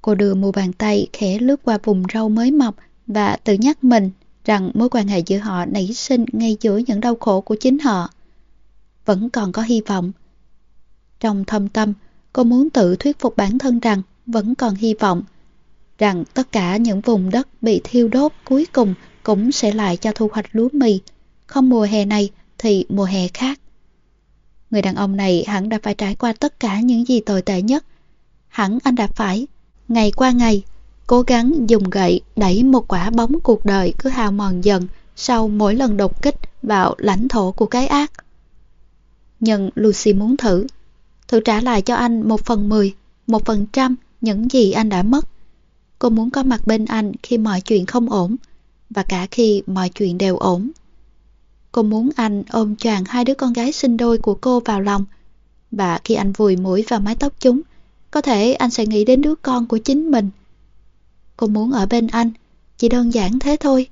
Cô đưa mu bàn tay khẽ lướt qua vùng râu mới mọc và tự nhắc mình rằng mối quan hệ giữa họ nảy sinh ngay giữa những đau khổ của chính họ. Vẫn còn có hy vọng. Trong thâm tâm, cô muốn tự thuyết phục bản thân rằng vẫn còn hy vọng. Rằng tất cả những vùng đất bị thiêu đốt cuối cùng cũng sẽ lại cho thu hoạch lúa mì. Không mùa hè này thì mùa hè khác. Người đàn ông này hẳn đã phải trải qua tất cả những gì tồi tệ nhất. Hẳn anh đã phải, ngày qua ngày, cố gắng dùng gậy đẩy một quả bóng cuộc đời cứ hào mòn dần sau mỗi lần đột kích vào lãnh thổ của cái ác. Nhưng Lucy muốn thử, thử trả lại cho anh một phần mười, một phần trăm những gì anh đã mất. Cô muốn có mặt bên anh khi mọi chuyện không ổn, và cả khi mọi chuyện đều ổn. Cô muốn anh ôm choàng hai đứa con gái sinh đôi của cô vào lòng. Và khi anh vùi mũi vào mái tóc chúng, có thể anh sẽ nghĩ đến đứa con của chính mình. Cô muốn ở bên anh, chỉ đơn giản thế thôi.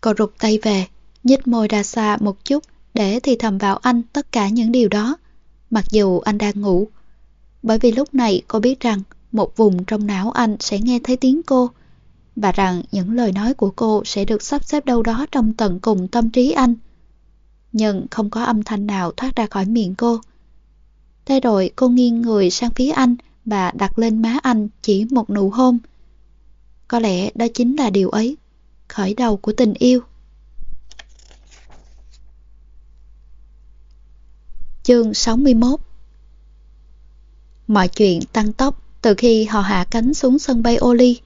Cô rụt tay về, nhích môi ra xa một chút để thì thầm vào anh tất cả những điều đó, mặc dù anh đang ngủ. Bởi vì lúc này cô biết rằng một vùng trong não anh sẽ nghe thấy tiếng cô, và rằng những lời nói của cô sẽ được sắp xếp đâu đó trong tận cùng tâm trí anh. Nhưng không có âm thanh nào thoát ra khỏi miệng cô. Thế rồi cô nghiêng người sang phía anh và đặt lên má anh chỉ một nụ hôn. Có lẽ đó chính là điều ấy, khởi đầu của tình yêu. Chương 61 Mọi chuyện tăng tốc từ khi họ hạ cánh xuống sân bay Oli.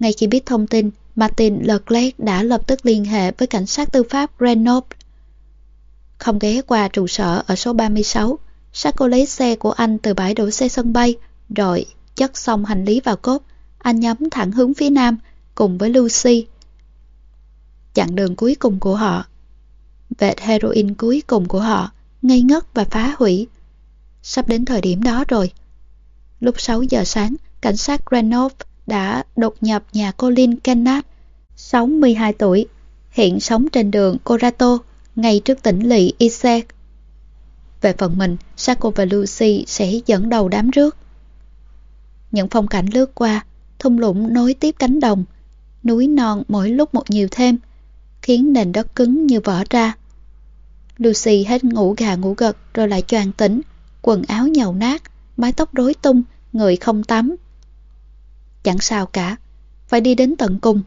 Ngay khi biết thông tin, Martin Leclerc đã lập tức liên hệ với cảnh sát tư pháp Grenoble. Không ghé qua trụ sở ở số 36, Sacco lấy xe của anh từ bãi đổ xe sân bay, rồi chất xong hành lý vào cốp, anh nhắm thẳng hướng phía nam cùng với Lucy. Chặng đường cuối cùng của họ, vệt heroin cuối cùng của họ, ngây ngất và phá hủy. Sắp đến thời điểm đó rồi. Lúc 6 giờ sáng, cảnh sát Grenoble đã đột nhập nhà cô Lynn Kennard, 62 tuổi, hiện sống trên đường Corato, ngay trước tỉnh lỵ Isaac. Về phần mình, Sako và Lucy sẽ dẫn đầu đám rước. Những phong cảnh lướt qua, thung lũng nối tiếp cánh đồng, núi non mỗi lúc một nhiều thêm, khiến nền đất cứng như vỡ ra. Lucy hết ngủ gà ngủ gật rồi lại choàng tỉnh, quần áo nhầu nát, mái tóc rối tung, người không tắm, Chẳng sao cả, phải đi đến tận cùng.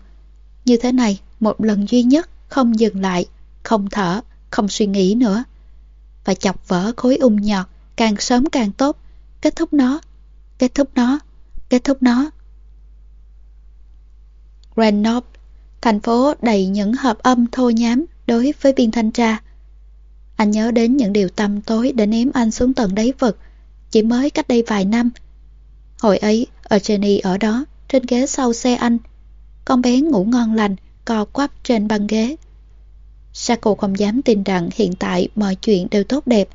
Như thế này, một lần duy nhất, không dừng lại, không thở, không suy nghĩ nữa. và chọc vỡ khối ung nhọt, càng sớm càng tốt, kết thúc nó, kết thúc nó, kết thúc nó. Grenoble, Thành phố đầy những hợp âm thô nhám đối với viên thanh tra. Anh nhớ đến những điều tăm tối để ném anh xuống tận đáy vực, chỉ mới cách đây vài năm. Hồi ấy, ở Jenny ở đó, trên ghế sau xe anh. Con bé ngủ ngon lành, co quắp trên băng ghế. Sako không dám tin rằng hiện tại mọi chuyện đều tốt đẹp.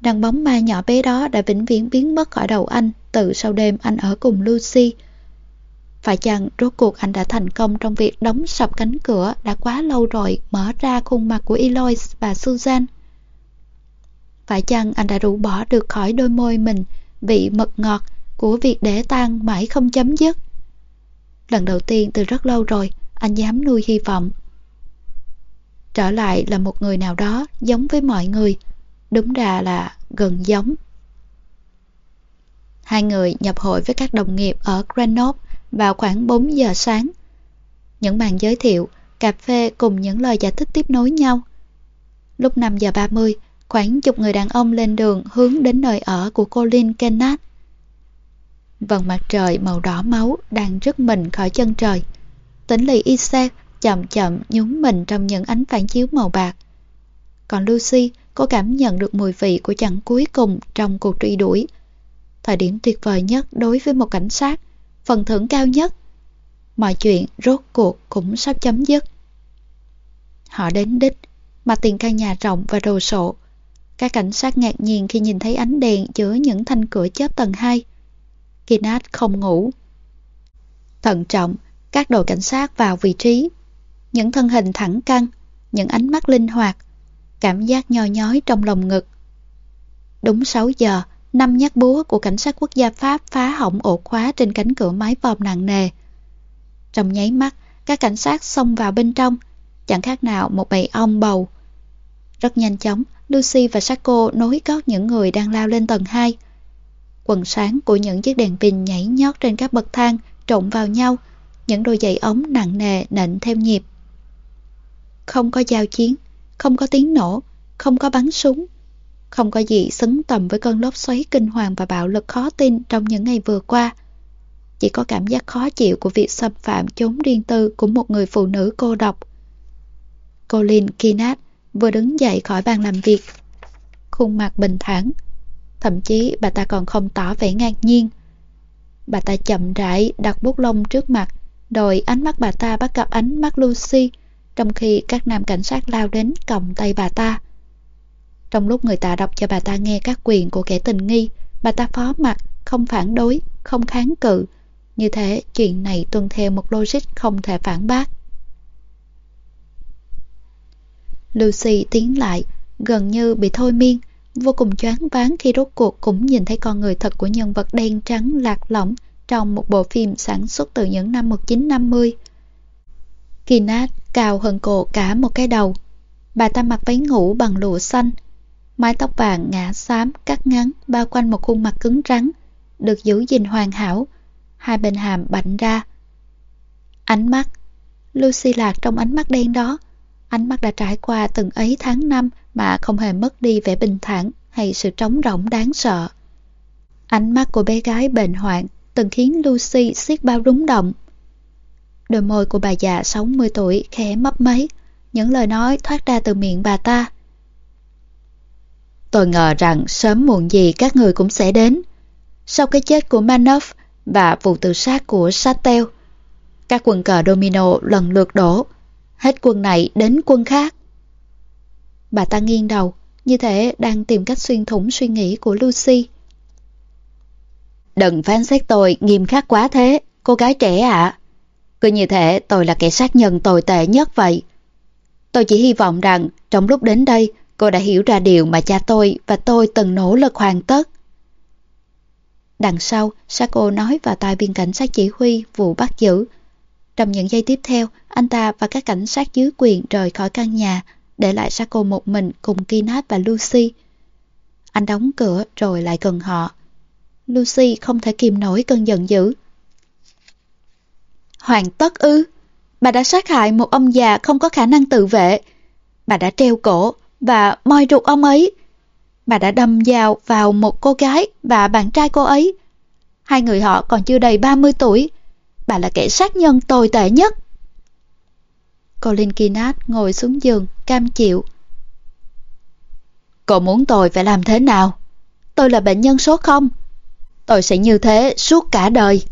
Đằng bóng ma nhỏ bé đó đã vĩnh viễn biến mất khỏi đầu anh từ sau đêm anh ở cùng Lucy. Phải chăng rốt cuộc anh đã thành công trong việc đóng sập cánh cửa đã quá lâu rồi mở ra khuôn mặt của Eloise và Susan? Phải chăng anh đã rũ bỏ được khỏi đôi môi mình vị mật ngọt của việc để tan mãi không chấm dứt? Lần đầu tiên từ rất lâu rồi, anh dám nuôi hy vọng. Trở lại là một người nào đó giống với mọi người, đúng ra là gần giống. Hai người nhập hội với các đồng nghiệp ở Grenoble vào khoảng 4 giờ sáng. Những bàn giới thiệu, cà phê cùng những lời giải thích tiếp nối nhau. Lúc 5 giờ 30, khoảng chục người đàn ông lên đường hướng đến nơi ở của cô Lynn Kenneth. Vầng mặt trời màu đỏ máu đang rứt mình khỏi chân trời. Tỉnh lì Isaac chậm chậm nhúng mình trong những ánh phản chiếu màu bạc. Còn Lucy, có cảm nhận được mùi vị của chặng cuối cùng trong cuộc truy đuổi. Thời điểm tuyệt vời nhất đối với một cảnh sát, phần thưởng cao nhất. Mọi chuyện rốt cuộc cũng sắp chấm dứt. Họ đến đích, mặt tiền căn nhà rộng và đồ sộ. Các cảnh sát ngạc nhiên khi nhìn thấy ánh đèn giữa những thanh cửa chớp tầng 2. Kinat không ngủ. Thận trọng, các đội cảnh sát vào vị trí. Những thân hình thẳng căng, những ánh mắt linh hoạt, cảm giác nho nhói trong lồng ngực. Đúng 6 giờ, năm nhát búa của cảnh sát quốc gia Pháp phá hỏng ổ khóa trên cánh cửa mái vòm nặng nề. Trong nháy mắt, các cảnh sát xông vào bên trong, chẳng khác nào một bầy ong bầu. Rất nhanh chóng, Lucy và Sako nối gót những người đang lao lên tầng 2. Quần sáng của những chiếc đèn pin nhảy nhót trên các bậc thang trộn vào nhau, những đôi giày ống nặng nề nện theo nhịp. Không có giao chiến, không có tiếng nổ, không có bắn súng. Không có gì xứng tầm với cơn lốc xoáy kinh hoàng và bạo lực khó tin trong những ngày vừa qua. Chỉ có cảm giác khó chịu của việc xâm phạm chốn riêng tư của một người phụ nữ cô độc. Colin Kinat vừa đứng dậy khỏi bàn làm việc. Khuôn mặt bình thản. Thậm chí bà ta còn không tỏ vẻ ngạc nhiên. Bà ta chậm rãi đặt bút lông trước mặt, rồi ánh mắt bà ta bắt gặp ánh mắt Lucy, trong khi các nam cảnh sát lao đến còng tay bà ta. Trong lúc người ta đọc cho bà ta nghe các quyền của kẻ tình nghi, bà ta phó mặt, không phản đối, không kháng cự. Như thế, chuyện này tuân theo một logic không thể phản bác. Lucy tiến lại, gần như bị thôi miên, vô cùng choáng váng khi rốt cuộc cũng nhìn thấy con người thật của nhân vật đen trắng lạc lõng trong một bộ phim sản xuất từ những năm 1950. Kinat cao hơn cô cả một cái đầu. Bà ta mặc váy ngủ bằng lụa xanh, mái tóc vàng ngã xám cắt ngắn bao quanh một khuôn mặt cứng rắn, được giữ gìn hoàn hảo, hai bên hàm bạnh ra. Ánh mắt, Lucy lạc trong ánh mắt đen đó, ánh mắt đã trải qua từng ấy tháng năm mà không hề mất đi vẻ bình thản hay sự trống rỗng đáng sợ. Ánh mắt của bé gái bệnh hoạn từng khiến Lucy xiết bao rúng động. Đôi môi của bà già 60 tuổi khẽ mấp máy, những lời nói thoát ra từ miệng bà ta. Tôi ngờ rằng sớm muộn gì các người cũng sẽ đến. Sau cái chết của Manoff và vụ tự sát của Sattel, các quân cờ domino lần lượt đổ, hết quân này đến quân khác. Bà ta nghiêng đầu, như thể đang tìm cách xuyên thủng suy nghĩ của Lucy. Đừng phán xét tôi nghiêm khắc quá thế, cô gái trẻ ạ. Cứ như thể tôi là kẻ sát nhân tồi tệ nhất vậy. Tôi chỉ hy vọng rằng trong lúc đến đây cô đã hiểu ra điều mà cha tôi và tôi từng nỗ lực hoàn tất. Đằng sau, Sako nói vào tai viên cảnh sát chỉ huy vụ bắt giữ. Trong những giây tiếp theo, anh ta và các cảnh sát dưới quyền rời khỏi căn nhà, để lại Sako một mình cùng Kinat và Lucy. Anh đóng cửa rồi lại gần họ. Lucy không thể kìm nổi cơn giận dữ. Hoàn tất ư? Bà đã sát hại một ông già không có khả năng tự vệ. Bà đã treo cổ và moi ruột ông ấy. Bà đã đâm dao vào một cô gái và bạn trai cô ấy. Hai người họ còn chưa đầy 30 tuổi. Bà là kẻ sát nhân tồi tệ nhất. Colin Kinnard ngồi xuống giường, cam chịu. Cô muốn tôi phải làm thế nào? Tôi là bệnh nhân số 0. Tôi sẽ như thế suốt cả đời.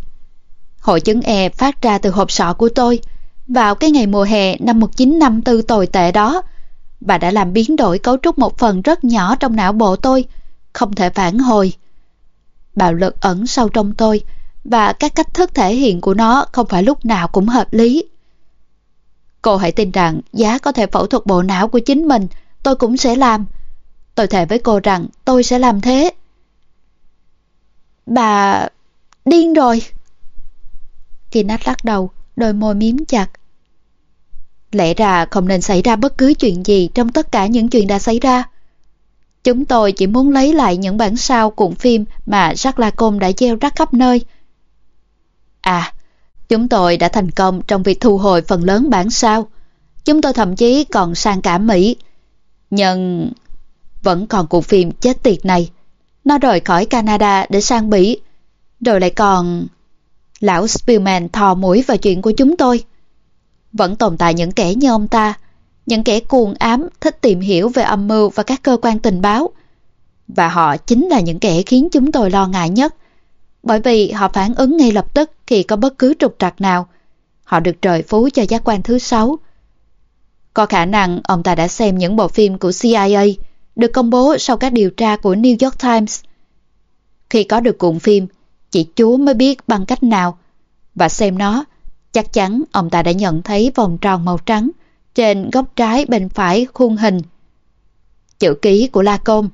Hội chứng E phát ra từ hộp sọ của tôi vào cái ngày mùa hè năm 1954 tồi tệ đó và đã làm biến đổi cấu trúc một phần rất nhỏ trong não bộ tôi, không thể phản hồi. Bạo lực ẩn sâu trong tôi và các cách thức thể hiện của nó không phải lúc nào cũng hợp lý. Cô hãy tin rằng giá có thể phẫu thuật bộ não của chính mình, tôi cũng sẽ làm. Tôi thề với cô rằng tôi sẽ làm thế. Bà... điên rồi. Kinat lắc đầu, đôi môi miếm chặt. Lẽ ra không nên xảy ra bất cứ chuyện gì trong tất cả những chuyện đã xảy ra. Chúng tôi chỉ muốn lấy lại những bản sao cuộn phim mà Jacques Lacombe đã gieo rắc khắp nơi. À, chúng tôi đã thành công trong việc thu hồi phần lớn bản sao. Chúng tôi thậm chí còn sang cả Mỹ. Nhưng vẫn còn cuộc phim chết tiệt này. Nó rời khỏi Canada để sang Mỹ. Rồi lại còn... Lão Spielman thò mũi vào chuyện của chúng tôi. Vẫn tồn tại những kẻ như ông ta, những kẻ cuồng ám thích tìm hiểu về âm mưu và các cơ quan tình báo. Và họ chính là những kẻ khiến chúng tôi lo ngại nhất. Bởi vì họ phản ứng ngay lập tức khi có bất cứ trục trặc nào. Họ được trời phú cho giác quan thứ sáu. Có khả năng ông ta đã xem những bộ phim của CIA được công bố sau các điều tra của New York Times. Khi có được cuộn phim, chỉ Chúa mới biết bằng cách nào. Và xem nó, chắc chắn ông ta đã nhận thấy vòng tròn màu trắng trên góc trái bên phải khuôn hình. Chữ ký của La Công.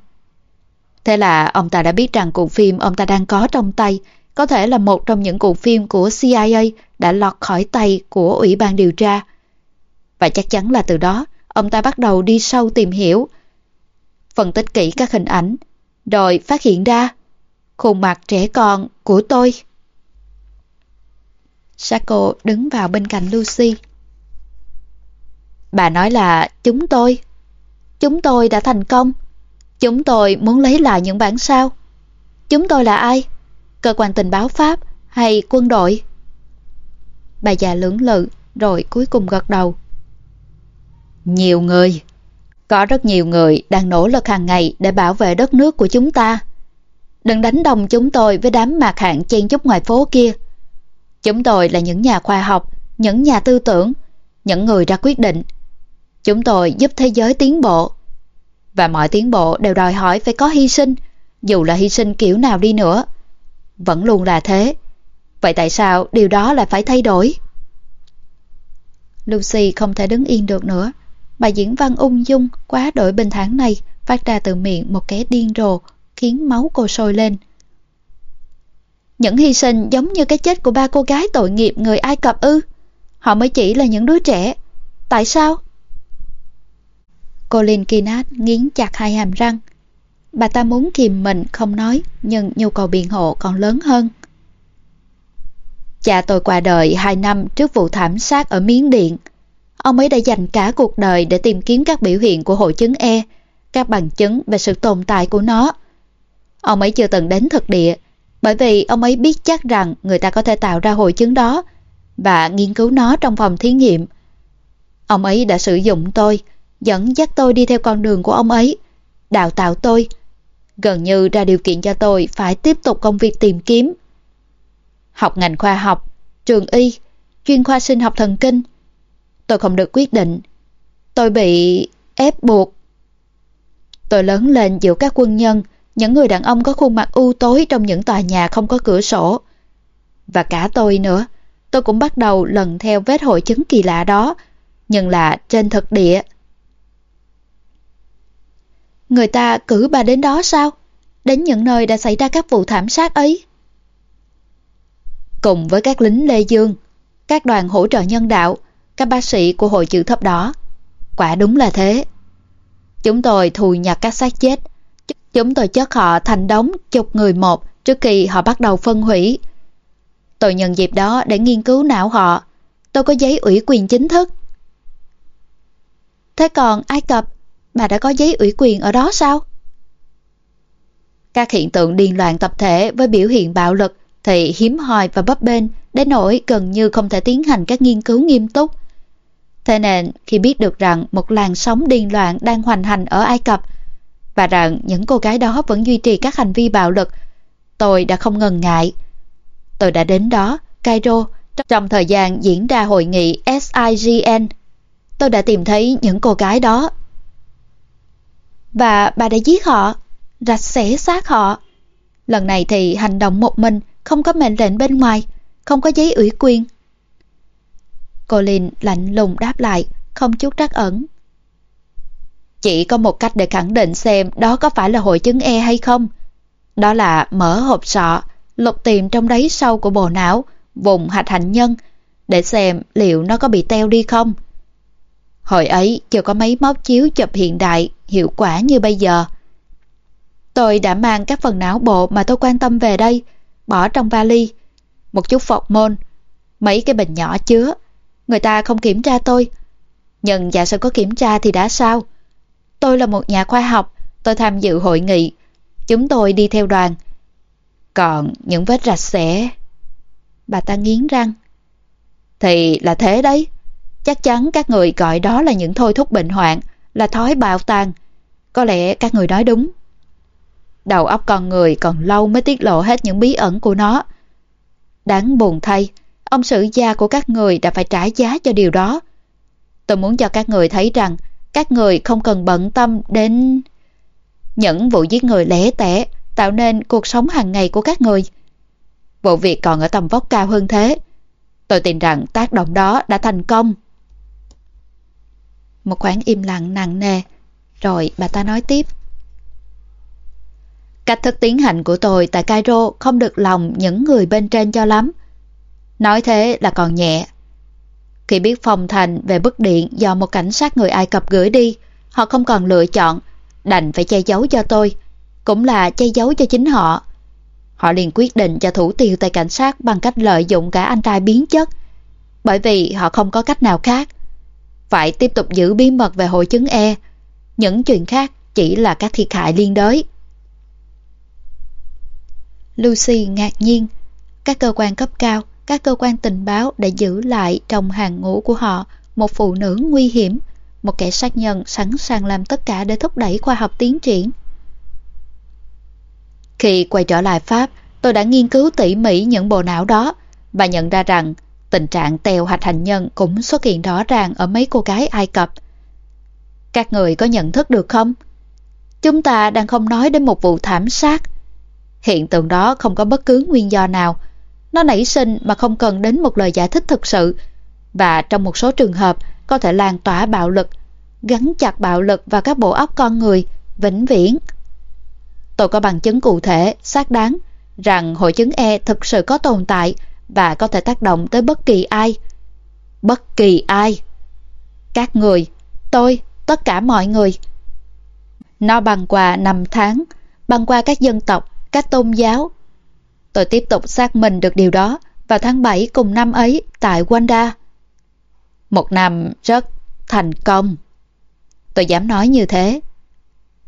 Thế là ông ta đã biết rằng cuộn phim ông ta đang có trong tay có thể là một trong những cuộn phim của CIA đã lọt khỏi tay của Ủy ban điều tra. Và chắc chắn là từ đó, ông ta bắt đầu đi sâu tìm hiểu, phân tích kỹ các hình ảnh, rồi phát hiện ra khuôn mặt trẻ con của tôi. Sako đứng vào bên cạnh Lucy. Bà nói là chúng tôi. Chúng tôi đã thành công. Chúng tôi muốn lấy lại những bản sao. Chúng tôi là ai? Cơ quan tình báo Pháp hay quân đội? Bà già lưỡng lự rồi cuối cùng gật đầu. Nhiều người. Có rất nhiều người đang nỗ lực hàng ngày để bảo vệ đất nước của chúng ta. Đừng đánh đồng chúng tôi với đám mạc hạng chen chúc ngoài phố kia. Chúng tôi là những nhà khoa học, những nhà tư tưởng, những người ra quyết định. Chúng tôi giúp thế giới tiến bộ. Và mọi tiến bộ đều đòi hỏi phải có hy sinh, dù là hy sinh kiểu nào đi nữa. Vẫn luôn là thế. Vậy tại sao điều đó lại phải thay đổi? Lucy không thể đứng yên được nữa. bà diễn văn ung dung, quá đổi bình thản này phát ra từ miệng một kẻ điên rồ, khiến máu cô sôi lên. Những hy sinh giống như cái chết của ba cô gái tội nghiệp người Ai Cập ư. Họ mới chỉ là những đứa trẻ. Tại sao? Colin Kinnard nghiến chặt hai hàm răng. Bà ta muốn kìm mình không nói, nhưng nhu cầu biện hộ còn lớn hơn. Cha tôi qua đời hai năm trước vụ thảm sát ở Miến Điện. Ông ấy đã dành cả cuộc đời để tìm kiếm các biểu hiện của hội chứng E, các bằng chứng về sự tồn tại của nó. Ông ấy chưa từng đến thực địa, bởi vì ông ấy biết chắc rằng người ta có thể tạo ra hội chứng đó và nghiên cứu nó trong phòng thí nghiệm. Ông ấy đã sử dụng tôi, dẫn dắt tôi đi theo con đường của ông ấy, đào tạo tôi, gần như ra điều kiện cho tôi phải tiếp tục công việc tìm kiếm. Học ngành khoa học, trường y, chuyên khoa sinh học thần kinh. Tôi không được quyết định. Tôi bị ép buộc. Tôi lớn lên giữa các quân nhân, những người đàn ông có khuôn mặt u tối trong những tòa nhà không có cửa sổ. Và cả tôi nữa, tôi cũng bắt đầu lần theo vết hội chứng kỳ lạ đó, nhưng là trên thực địa. Người ta cử bà đến đó sao? Đến những nơi đã xảy ra các vụ thảm sát ấy. Cùng với các lính Lê Dương, các đoàn hỗ trợ nhân đạo, các bác sĩ của hội chữ thập đỏ. Quả đúng là thế. Chúng tôi thù nhặt các xác chết, Chúng tôi chất họ thành đống chục người một trước khi họ bắt đầu phân hủy. Tôi nhận dịp đó để nghiên cứu não họ. Tôi có giấy ủy quyền chính thức. Thế còn Ai Cập, bà đã có giấy ủy quyền ở đó sao? Các hiện tượng điên loạn tập thể với biểu hiện bạo lực thì hiếm hoi và bấp bênh đến nỗi gần như không thể tiến hành các nghiên cứu nghiêm túc. Thế nên khi biết được rằng một làn sóng điên loạn đang hoành hành ở Ai Cập và rằng những cô gái đó vẫn duy trì các hành vi bạo lực, tôi đã không ngần ngại. Tôi đã đến đó, Cairo, trong thời gian diễn ra hội nghị SIGN. Tôi đã tìm thấy những cô gái đó. Và bà đã giết họ, rạch xẻ xác họ. Lần này thì hành động một mình, không có mệnh lệnh bên ngoài, không có giấy ủy quyền. Colin lạnh lùng đáp lại, không chút trắc ẩn. Chỉ có một cách để khẳng định xem đó có phải là hội chứng E hay không. Đó là mở hộp sọ, lục tìm trong đáy sâu của bộ não, vùng hạch hạnh nhân, để xem liệu nó có bị teo đi không. Hồi ấy chưa có mấy móc chiếu chụp hiện đại hiệu quả như bây giờ. Tôi đã mang các phần não bộ mà tôi quan tâm về đây, bỏ trong vali, một chút phọc môn, mấy cái bình nhỏ chứa. Người ta không kiểm tra tôi. Nhưng giả sử có kiểm tra thì đã sao? Tôi là một nhà khoa học, tôi tham dự hội nghị. Chúng tôi đi theo đoàn. Còn những vết rạch sẽ... Bà ta nghiến răng. Thì là thế đấy. Chắc chắn các người gọi đó là những thôi thúc bệnh hoạn, là thói bạo tàn. Có lẽ các người nói đúng. Đầu óc con người còn lâu mới tiết lộ hết những bí ẩn của nó. Đáng buồn thay, ông sử gia của các người đã phải trả giá cho điều đó. Tôi muốn cho các người thấy rằng các người không cần bận tâm đến những vụ giết người lẻ tẻ tạo nên cuộc sống hàng ngày của các người. Vụ việc còn ở tầm vóc cao hơn thế. Tôi tin rằng tác động đó đã thành công. Một khoảng im lặng nặng nề, rồi bà ta nói tiếp. Cách thức tiến hành của tôi tại Cairo không được lòng những người bên trên cho lắm. Nói thế là còn nhẹ. Khi biết phòng thành về bức điện do một cảnh sát người Ai Cập gửi đi, họ không còn lựa chọn, đành phải che giấu cho tôi, cũng là che giấu cho chính họ. Họ liền quyết định cho thủ tiêu tại cảnh sát bằng cách lợi dụng cả anh trai biến chất, bởi vì họ không có cách nào khác. Phải tiếp tục giữ bí mật về hội chứng E, những chuyện khác chỉ là các thiệt hại liên đới. Lucy ngạc nhiên, các cơ quan cấp cao các cơ quan tình báo đã giữ lại trong hàng ngũ của họ một phụ nữ nguy hiểm, một kẻ sát nhân sẵn sàng làm tất cả để thúc đẩy khoa học tiến triển. Khi quay trở lại Pháp, tôi đã nghiên cứu tỉ mỉ những bộ não đó và nhận ra rằng tình trạng tèo hạch hành nhân cũng xuất hiện rõ ràng ở mấy cô gái Ai Cập. Các người có nhận thức được không? Chúng ta đang không nói đến một vụ thảm sát. Hiện tượng đó không có bất cứ nguyên do nào nó nảy sinh mà không cần đến một lời giải thích thực sự và trong một số trường hợp có thể lan tỏa bạo lực, gắn chặt bạo lực vào các bộ óc con người vĩnh viễn. Tôi có bằng chứng cụ thể, xác đáng rằng hội chứng E thực sự có tồn tại và có thể tác động tới bất kỳ ai. Bất kỳ ai. Các người, tôi, tất cả mọi người. Nó băng qua năm tháng, băng qua các dân tộc, các tôn giáo, Tôi tiếp tục xác minh được điều đó vào tháng 7 cùng năm ấy tại Wanda. Một năm rất thành công. Tôi dám nói như thế.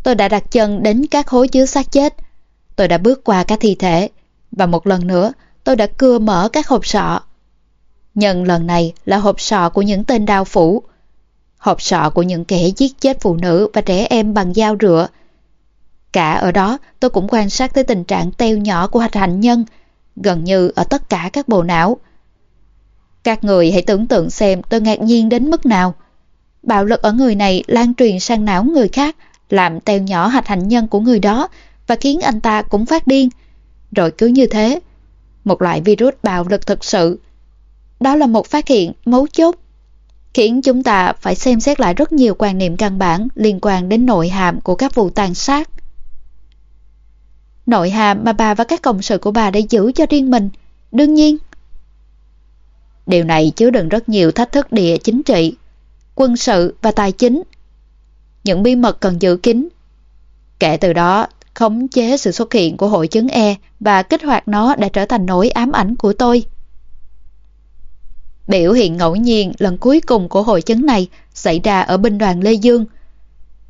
Tôi đã đặt chân đến các hố chứa xác chết. Tôi đã bước qua các thi thể và một lần nữa tôi đã cưa mở các hộp sọ. Nhân lần này là hộp sọ của những tên đao phủ. Hộp sọ của những kẻ giết chết phụ nữ và trẻ em bằng dao rửa Cả ở đó tôi cũng quan sát tới tình trạng teo nhỏ của hạch hạnh nhân, gần như ở tất cả các bộ não. Các người hãy tưởng tượng xem tôi ngạc nhiên đến mức nào. Bạo lực ở người này lan truyền sang não người khác, làm teo nhỏ hạch hạnh nhân của người đó và khiến anh ta cũng phát điên. Rồi cứ như thế, một loại virus bạo lực thực sự. Đó là một phát hiện mấu chốt, khiến chúng ta phải xem xét lại rất nhiều quan niệm căn bản liên quan đến nội hàm của các vụ tàn sát nội hàm mà bà và các cộng sự của bà đã giữ cho riêng mình. Đương nhiên. Điều này chứa đựng rất nhiều thách thức địa chính trị, quân sự và tài chính. Những bí mật cần giữ kín. Kể từ đó, khống chế sự xuất hiện của hội chứng E và kích hoạt nó đã trở thành nỗi ám ảnh của tôi. Biểu hiện ngẫu nhiên lần cuối cùng của hội chứng này xảy ra ở binh đoàn Lê Dương.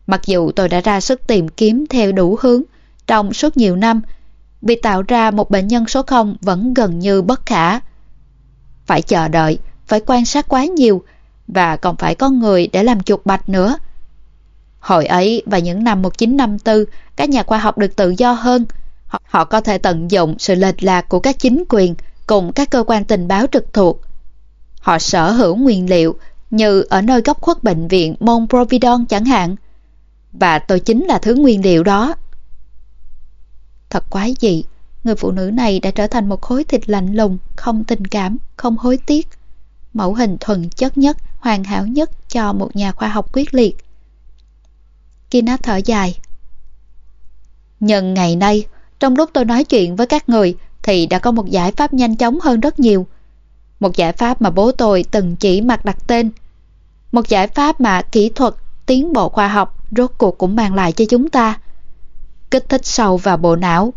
Mặc dù tôi đã ra sức tìm kiếm theo đủ hướng, trong suốt nhiều năm, việc tạo ra một bệnh nhân số 0 vẫn gần như bất khả. Phải chờ đợi, phải quan sát quá nhiều và còn phải có người để làm chuột bạch nữa. Hồi ấy và những năm 1954, các nhà khoa học được tự do hơn. Họ, họ có thể tận dụng sự lệch lạc của các chính quyền cùng các cơ quan tình báo trực thuộc. Họ sở hữu nguyên liệu như ở nơi góc khuất bệnh viện Mont Providon chẳng hạn. Và tôi chính là thứ nguyên liệu đó. Thật quái dị, người phụ nữ này đã trở thành một khối thịt lạnh lùng, không tình cảm, không hối tiếc. Mẫu hình thuần chất nhất, hoàn hảo nhất cho một nhà khoa học quyết liệt. Kina thở dài. Nhân ngày nay, trong lúc tôi nói chuyện với các người thì đã có một giải pháp nhanh chóng hơn rất nhiều. Một giải pháp mà bố tôi từng chỉ mặt đặt tên. Một giải pháp mà kỹ thuật, tiến bộ khoa học rốt cuộc cũng mang lại cho chúng ta. Kích thích sâu vào bộ não.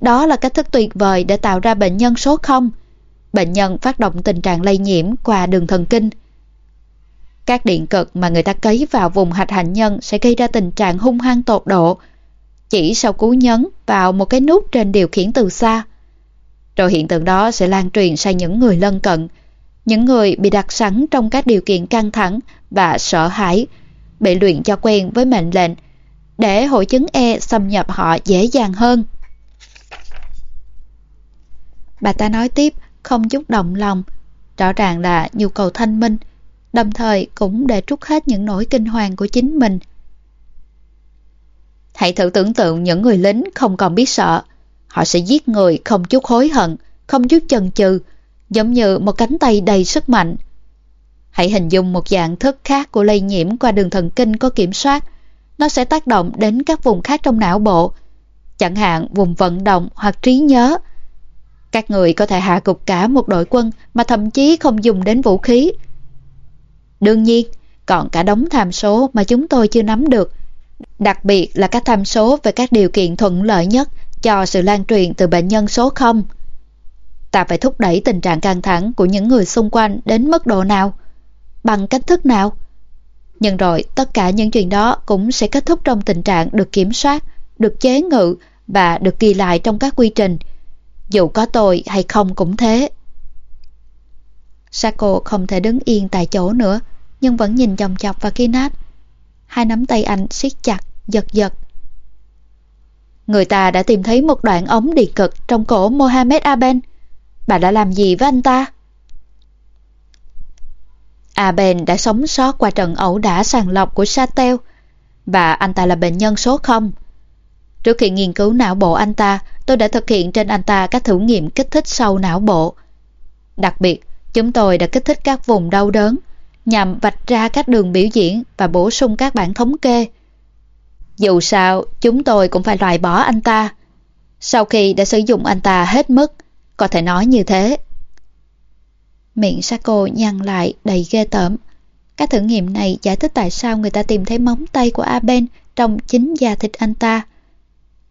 Đó là cách thức tuyệt vời để tạo ra bệnh nhân số 0. Bệnh nhân phát động tình trạng lây nhiễm qua đường thần kinh. Các điện cực mà người ta cấy vào vùng hạch hạnh nhân sẽ gây ra tình trạng hung hăng tột độ. Chỉ sau cú nhấn vào một cái nút trên điều khiển từ xa. Rồi hiện tượng đó sẽ lan truyền sang những người lân cận. Những người bị đặt sẵn trong các điều kiện căng thẳng và sợ hãi, bị luyện cho quen với mệnh lệnh, để hội chứng E xâm nhập họ dễ dàng hơn. Bà ta nói tiếp, không chút động lòng, rõ ràng là nhu cầu thanh minh, đồng thời cũng để trút hết những nỗi kinh hoàng của chính mình. Hãy thử tưởng tượng những người lính không còn biết sợ. Họ sẽ giết người không chút hối hận, không chút chần chừ, giống như một cánh tay đầy sức mạnh. Hãy hình dung một dạng thức khác của lây nhiễm qua đường thần kinh có kiểm soát. Nó sẽ tác động đến các vùng khác trong não bộ, chẳng hạn vùng vận động hoặc trí nhớ. Các người có thể hạ gục cả một đội quân mà thậm chí không dùng đến vũ khí. Đương nhiên, còn cả đống tham số mà chúng tôi chưa nắm được. Đặc biệt là các tham số về các điều kiện thuận lợi nhất cho sự lan truyền từ bệnh nhân số 0. Ta phải thúc đẩy tình trạng căng thẳng của những người xung quanh đến mức độ nào? Bằng cách thức nào? Nhưng rồi tất cả những chuyện đó cũng sẽ kết thúc trong tình trạng được kiểm soát, được chế ngự và được ghi lại trong các quy trình. Dù có tôi hay không cũng thế. Sako không thể đứng yên tại chỗ nữa, nhưng vẫn nhìn chòng chọc vào Kinat. Hai nắm tay anh siết chặt, giật giật. Người ta đã tìm thấy một đoạn ống điện cực trong cổ Mohammed Aben. Bà đã làm gì với anh ta? Aben đã sống sót qua trận ẩu đả sàng lọc của Satel và anh ta là bệnh nhân số 0. Trước khi nghiên cứu não bộ anh ta, tôi đã thực hiện trên anh ta các thử nghiệm kích thích sâu não bộ. Đặc biệt, chúng tôi đã kích thích các vùng đau đớn nhằm vạch ra các đường biểu diễn và bổ sung các bản thống kê. Dù sao, chúng tôi cũng phải loại bỏ anh ta. Sau khi đã sử dụng anh ta hết mức, có thể nói như thế. Miệng Sako nhăn lại đầy ghê tởm. Các thử nghiệm này giải thích tại sao người ta tìm thấy móng tay của Aben trong chính da thịt anh ta.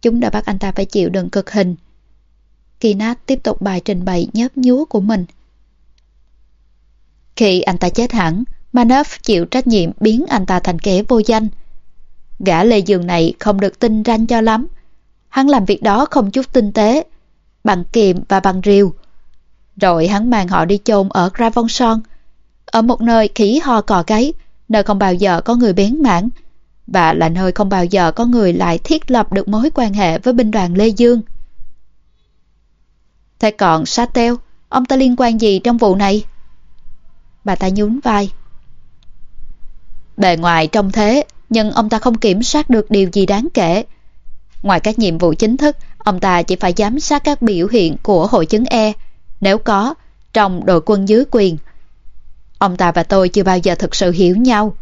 Chúng đã bắt anh ta phải chịu đựng cực hình. Kinat tiếp tục bài trình bày nhớp nhúa của mình. Khi anh ta chết hẳn, Manov chịu trách nhiệm biến anh ta thành kẻ vô danh. Gã lê Dương này không được tin ranh cho lắm. Hắn làm việc đó không chút tinh tế, bằng kiềm và bằng rìu. Rồi hắn mang họ đi chôn ở Gravonson, ở một nơi khỉ ho cò gáy, nơi không bao giờ có người bén mảng, và là nơi không bao giờ có người lại thiết lập được mối quan hệ với binh đoàn Lê Dương. Thế còn Satel, ông ta liên quan gì trong vụ này? Bà ta nhún vai. Bề ngoài trông thế, nhưng ông ta không kiểm soát được điều gì đáng kể. Ngoài các nhiệm vụ chính thức, ông ta chỉ phải giám sát các biểu hiện của hội chứng E, nếu có, trong đội quân dưới quyền. Ông ta và tôi chưa bao giờ thực sự hiểu nhau.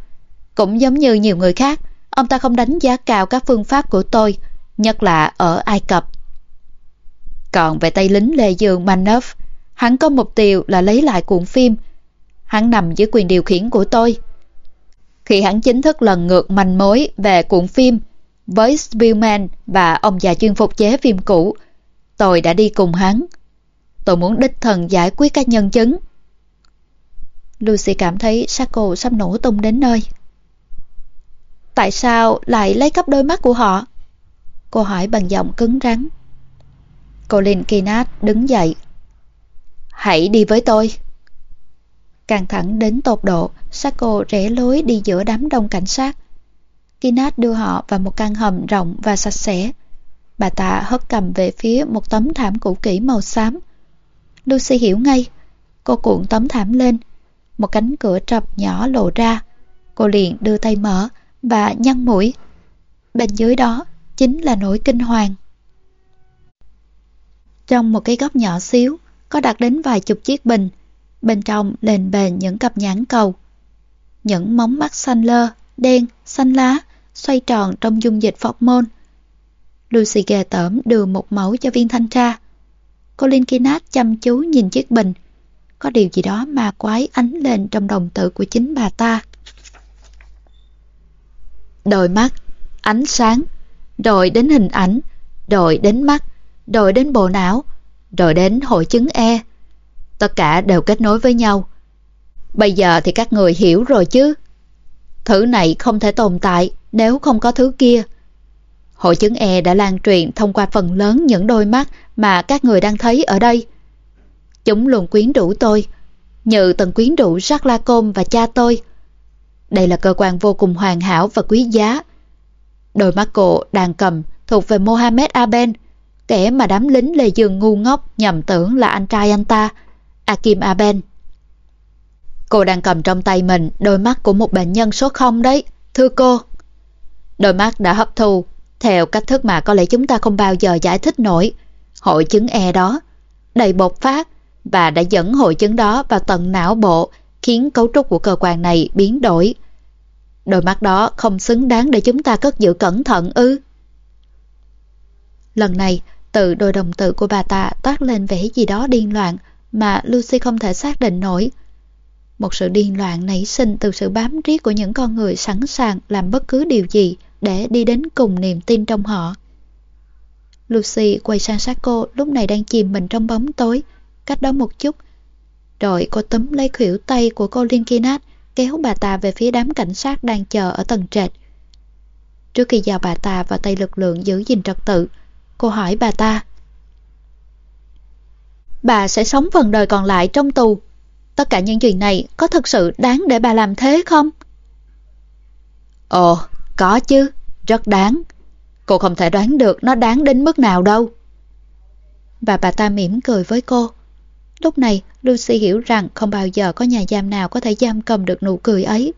Cũng giống như nhiều người khác, ông ta không đánh giá cao các phương pháp của tôi, nhất là ở Ai Cập. Còn về tay lính Lê Dương manoff hắn có mục tiêu là lấy lại cuộn phim. Hắn nằm dưới quyền điều khiển của tôi. Khi hắn chính thức lần ngược manh mối về cuộn phim với Spielman và ông già chuyên phục chế phim cũ, tôi đã đi cùng hắn. Tôi muốn đích thần giải quyết các nhân chứng. Lucy cảm thấy Sako sắp nổ tung đến nơi. Tại sao lại lấy cắp đôi mắt của họ? Cô hỏi bằng giọng cứng rắn. Colin Kinat đứng dậy. Hãy đi với tôi. Càng thẳng đến tột độ, Sako rẽ lối đi giữa đám đông cảnh sát. Kinat đưa họ vào một căn hầm rộng và sạch sẽ. Bà ta hất cầm về phía một tấm thảm cũ kỹ màu xám. Lucy hiểu ngay. Cô cuộn tấm thảm lên. Một cánh cửa trập nhỏ lộ ra. Cô liền đưa tay mở và nhăn mũi. Bên dưới đó chính là nỗi kinh hoàng. Trong một cái góc nhỏ xíu, có đặt đến vài chục chiếc bình. Bên trong lên bền những cặp nhãn cầu. Những móng mắt xanh lơ, đen, xanh lá, xoay tròn trong dung dịch phọc môn. Lucy ghê tởm đưa một mẫu cho viên thanh tra. Colin Kinat chăm chú nhìn chiếc bình. Có điều gì đó mà quái ánh lên trong đồng tử của chính bà ta. Đôi mắt, ánh sáng, rồi đến hình ảnh, rồi đến mắt, rồi đến bộ não, rồi đến hội chứng E. Tất cả đều kết nối với nhau. Bây giờ thì các người hiểu rồi chứ. Thứ này không thể tồn tại nếu không có thứ kia. Hội chứng E đã lan truyền thông qua phần lớn những đôi mắt mà các người đang thấy ở đây. Chúng luôn quyến rũ tôi, như từng quyến rũ Jacques Lacombe và cha tôi. Đây là cơ quan vô cùng hoàn hảo và quý giá. Đôi mắt cổ đang cầm thuộc về Mohamed Aben, kẻ mà đám lính lề Dương ngu ngốc nhầm tưởng là anh trai anh ta, Akim Aben. Cô đang cầm trong tay mình đôi mắt của một bệnh nhân số 0 đấy, thưa cô. Đôi mắt đã hấp thu, theo cách thức mà có lẽ chúng ta không bao giờ giải thích nổi. Hội chứng E đó, đầy bột phát và đã dẫn hội chứng đó vào tận não bộ, khiến cấu trúc của cơ quan này biến đổi. Đôi mắt đó không xứng đáng để chúng ta cất giữ cẩn thận ư. Lần này, từ đôi đồng tử của bà ta toát lên vẻ gì đó điên loạn mà Lucy không thể xác định nổi. Một sự điên loạn nảy sinh từ sự bám riết của những con người sẵn sàng làm bất cứ điều gì để đi đến cùng niềm tin trong họ. Lucy quay sang sát cô lúc này đang chìm mình trong bóng tối, cách đó một chút. Rồi cô túm lấy khuỷu tay của cô Linkinat kéo bà ta về phía đám cảnh sát đang chờ ở tầng trệt. Trước khi giao bà ta vào tay lực lượng giữ gìn trật tự, cô hỏi bà ta. Bà sẽ sống phần đời còn lại trong tù. Tất cả những chuyện này có thật sự đáng để bà làm thế không? Ồ, có chứ, rất đáng. Cô không thể đoán được nó đáng đến mức nào đâu. Và bà ta mỉm cười với cô. Lúc này, Lucy hiểu rằng không bao giờ có nhà giam nào có thể giam cầm được nụ cười ấy.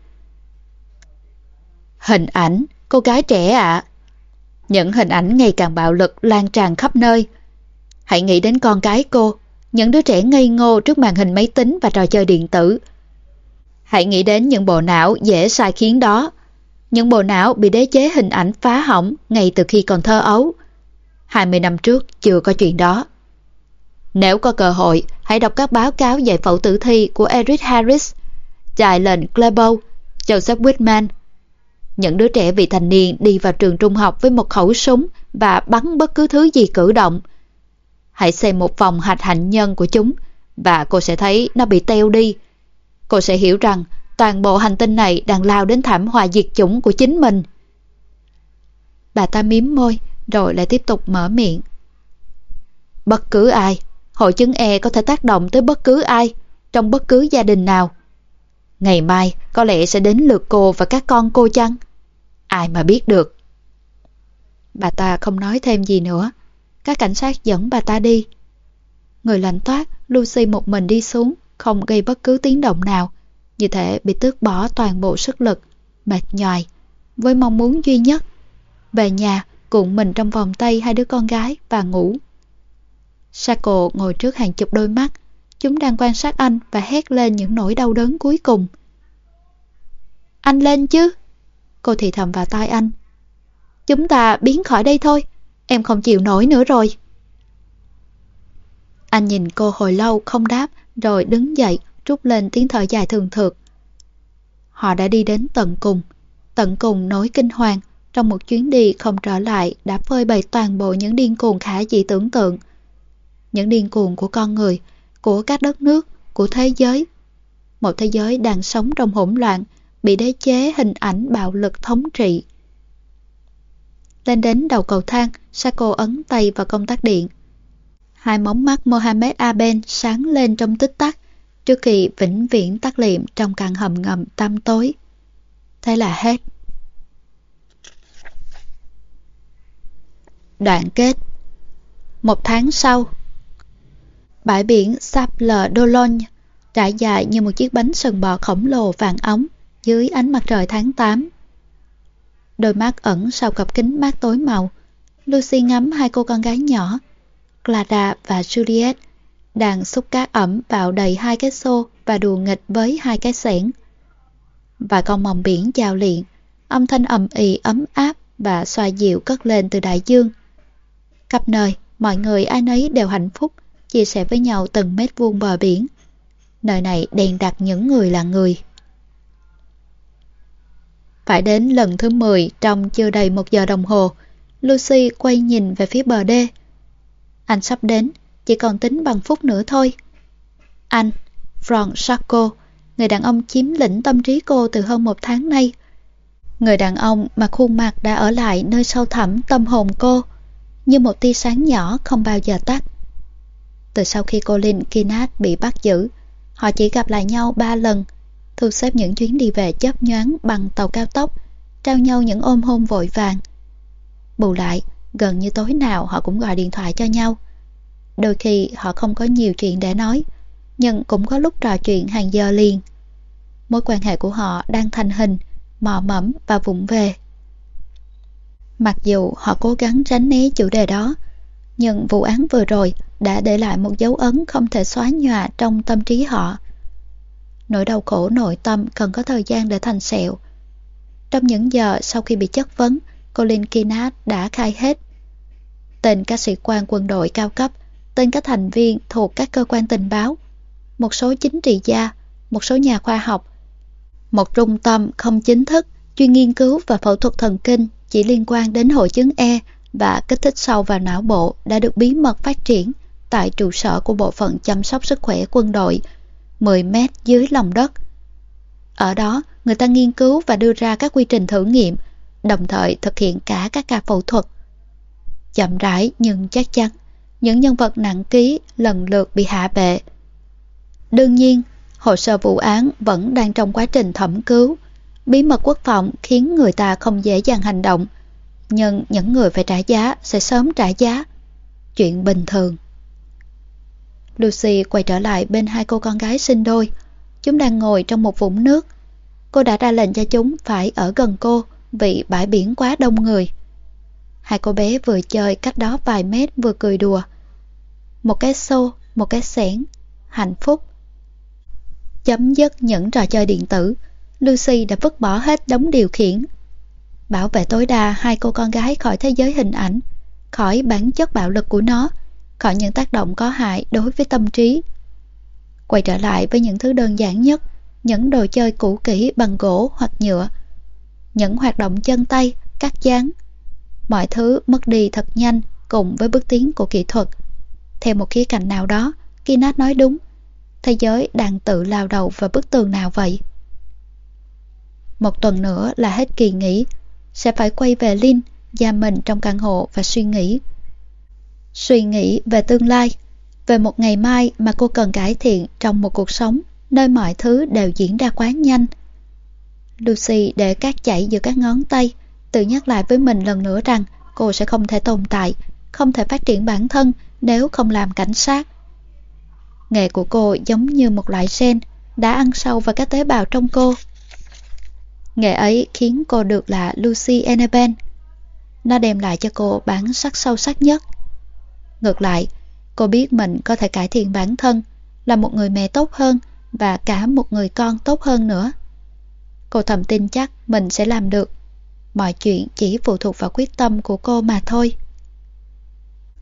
Hình ảnh, cô gái trẻ ạ. Những hình ảnh ngày càng bạo lực lan tràn khắp nơi. Hãy nghĩ đến con cái cô, những đứa trẻ ngây ngô trước màn hình máy tính và trò chơi điện tử. Hãy nghĩ đến những bộ não dễ sai khiến đó. Những bộ não bị đế chế hình ảnh phá hỏng ngay từ khi còn thơ ấu. 20 năm trước chưa có chuyện đó. Nếu có cơ hội, hãy đọc các báo cáo giải phẫu tử thi của Eric Harris, Dylan Klebow, Joseph Whitman. Những đứa trẻ vị thành niên đi vào trường trung học với một khẩu súng và bắn bất cứ thứ gì cử động. Hãy xem một vòng hạch hạnh nhân của chúng và cô sẽ thấy nó bị teo đi. Cô sẽ hiểu rằng toàn bộ hành tinh này đang lao đến thảm họa diệt chủng của chính mình. Bà ta miếm môi, rồi lại tiếp tục mở miệng. Bất cứ ai, hội chứng E có thể tác động tới bất cứ ai, trong bất cứ gia đình nào. Ngày mai có lẽ sẽ đến lượt cô và các con cô chăng? Ai mà biết được. Bà ta không nói thêm gì nữa. Các cảnh sát dẫn bà ta đi. Người lạnh toát, Lucy một mình đi xuống, không gây bất cứ tiếng động nào như thể bị tước bỏ toàn bộ sức lực, mệt nhòi, với mong muốn duy nhất. Về nhà, cuộn mình trong vòng tay hai đứa con gái và ngủ. Sako ngồi trước hàng chục đôi mắt, chúng đang quan sát anh và hét lên những nỗi đau đớn cuối cùng. Anh lên chứ? Cô thì thầm vào tai anh. Chúng ta biến khỏi đây thôi, em không chịu nổi nữa rồi. Anh nhìn cô hồi lâu không đáp, rồi đứng dậy, trút lên tiếng thở dài thường thượt. Họ đã đi đến tận cùng, tận cùng nỗi kinh hoàng, trong một chuyến đi không trở lại đã phơi bày toàn bộ những điên cuồng khả dị tưởng tượng. Những điên cuồng của con người, của các đất nước, của thế giới. Một thế giới đang sống trong hỗn loạn, bị đế chế hình ảnh bạo lực thống trị. Lên đến đầu cầu thang, Sako ấn tay vào công tắc điện. Hai móng mắt Mohamed Aben sáng lên trong tích tắc, trước khi vĩnh viễn tắt liệm trong căn hầm ngầm tăm tối. Thế là hết. Đoạn kết Một tháng sau Bãi biển Sable d'Olonne trải dài như một chiếc bánh sừng bò khổng lồ vàng ống dưới ánh mặt trời tháng 8. Đôi mắt ẩn sau cặp kính mát tối màu, Lucy ngắm hai cô con gái nhỏ, Clara và Juliet, đang xúc cát ẩm vào đầy hai cái xô và đùa nghịch với hai cái xẻng. Và con mòng biển chào liền, âm thanh ầm ĩ ấm áp và xoa dịu cất lên từ đại dương. Khắp nơi, mọi người ai nấy đều hạnh phúc, chia sẻ với nhau từng mét vuông bờ biển. Nơi này đèn đặt những người là người. Phải đến lần thứ 10 trong chưa đầy một giờ đồng hồ, Lucy quay nhìn về phía bờ đê. Anh sắp đến, chỉ còn tính bằng phút nữa thôi. Anh, Frank Sarko, người đàn ông chiếm lĩnh tâm trí cô từ hơn một tháng nay. Người đàn ông mà khuôn mặt đã ở lại nơi sâu thẳm tâm hồn cô, như một tia sáng nhỏ không bao giờ tắt. Từ sau khi cô Linh Kinat bị bắt giữ, họ chỉ gặp lại nhau ba lần, thu xếp những chuyến đi về chấp nhoáng bằng tàu cao tốc, trao nhau những ôm hôn vội vàng. Bù lại, gần như tối nào họ cũng gọi điện thoại cho nhau. Đôi khi họ không có nhiều chuyện để nói, nhưng cũng có lúc trò chuyện hàng giờ liền. Mối quan hệ của họ đang thành hình, mò mẫm và vụng về. Mặc dù họ cố gắng tránh né chủ đề đó, nhưng vụ án vừa rồi đã để lại một dấu ấn không thể xóa nhòa trong tâm trí họ. Nỗi đau khổ nội tâm cần có thời gian để thành sẹo. Trong những giờ sau khi bị chất vấn, Colin Kinnard đã khai hết. Tên các sĩ quan quân đội cao cấp, tên các thành viên thuộc các cơ quan tình báo, một số chính trị gia, một số nhà khoa học. Một trung tâm không chính thức chuyên nghiên cứu và phẫu thuật thần kinh chỉ liên quan đến hội chứng E và kích thích sâu vào não bộ đã được bí mật phát triển tại trụ sở của bộ phận chăm sóc sức khỏe quân đội 10 mét dưới lòng đất. Ở đó, người ta nghiên cứu và đưa ra các quy trình thử nghiệm, đồng thời thực hiện cả các ca phẫu thuật. Chậm rãi nhưng chắc chắn, những nhân vật nặng ký lần lượt bị hạ bệ. Đương nhiên, hồ sơ vụ án vẫn đang trong quá trình thẩm cứu. Bí mật quốc phòng khiến người ta không dễ dàng hành động, nhưng những người phải trả giá sẽ sớm trả giá. Chuyện bình thường. Lucy quay trở lại bên hai cô con gái sinh đôi. Chúng đang ngồi trong một vũng nước. Cô đã ra lệnh cho chúng phải ở gần cô vì bãi biển quá đông người. Hai cô bé vừa chơi cách đó vài mét vừa cười đùa. Một cái xô, một cái xẻng, hạnh phúc. Chấm dứt những trò chơi điện tử, Lucy đã vứt bỏ hết đống điều khiển. Bảo vệ tối đa hai cô con gái khỏi thế giới hình ảnh, khỏi bản chất bạo lực của nó, khỏi những tác động có hại đối với tâm trí. Quay trở lại với những thứ đơn giản nhất, những đồ chơi cũ kỹ bằng gỗ hoặc nhựa, những hoạt động chân tay, cắt dán. Mọi thứ mất đi thật nhanh cùng với bước tiến của kỹ thuật. Theo một khía cạnh nào đó, Kinat nói đúng, thế giới đang tự lao đầu vào bức tường nào vậy? Một tuần nữa là hết kỳ nghỉ, sẽ phải quay về Linh, gia mình trong căn hộ và suy nghĩ Suy nghĩ về tương lai, về một ngày mai mà cô cần cải thiện trong một cuộc sống nơi mọi thứ đều diễn ra quá nhanh. Lucy để cát chảy giữa các ngón tay, tự nhắc lại với mình lần nữa rằng cô sẽ không thể tồn tại, không thể phát triển bản thân nếu không làm cảnh sát. Nghề của cô giống như một loại sen đã ăn sâu vào các tế bào trong cô. Nghề ấy khiến cô được là Lucy Annabelle. Nó đem lại cho cô bản sắc sâu sắc nhất. Ngược lại, cô biết mình có thể cải thiện bản thân, là một người mẹ tốt hơn và cả một người con tốt hơn nữa. Cô thầm tin chắc mình sẽ làm được. Mọi chuyện chỉ phụ thuộc vào quyết tâm của cô mà thôi.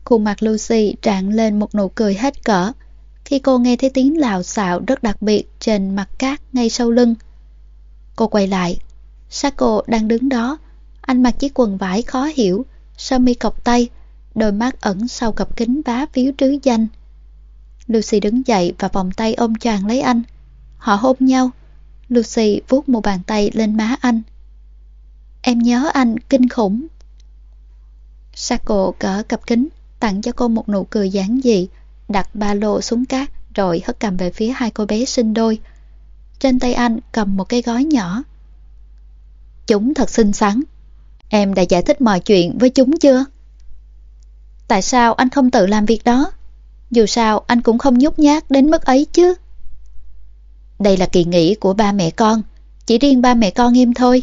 Khuôn mặt Lucy rạng lên một nụ cười hết cỡ khi cô nghe thấy tiếng lào xạo rất đặc biệt trên mặt cát ngay sau lưng. Cô quay lại. Sako đang đứng đó. Anh mặc chiếc quần vải khó hiểu, sơ mi cọc tay đôi mắt ẩn sau cặp kính vá phiếu trứ danh. Lucy đứng dậy và vòng tay ôm choàng lấy anh. Họ hôn nhau. Lucy vuốt một bàn tay lên má anh. Em nhớ anh kinh khủng. Sako cỡ cặp kính, tặng cho cô một nụ cười giản dị, đặt ba lô xuống cát rồi hất cầm về phía hai cô bé sinh đôi. Trên tay anh cầm một cái gói nhỏ. Chúng thật xinh xắn. Em đã giải thích mọi chuyện với chúng chưa? Tại sao anh không tự làm việc đó? Dù sao anh cũng không nhút nhát đến mức ấy chứ. Đây là kỳ nghỉ của ba mẹ con, chỉ riêng ba mẹ con em thôi.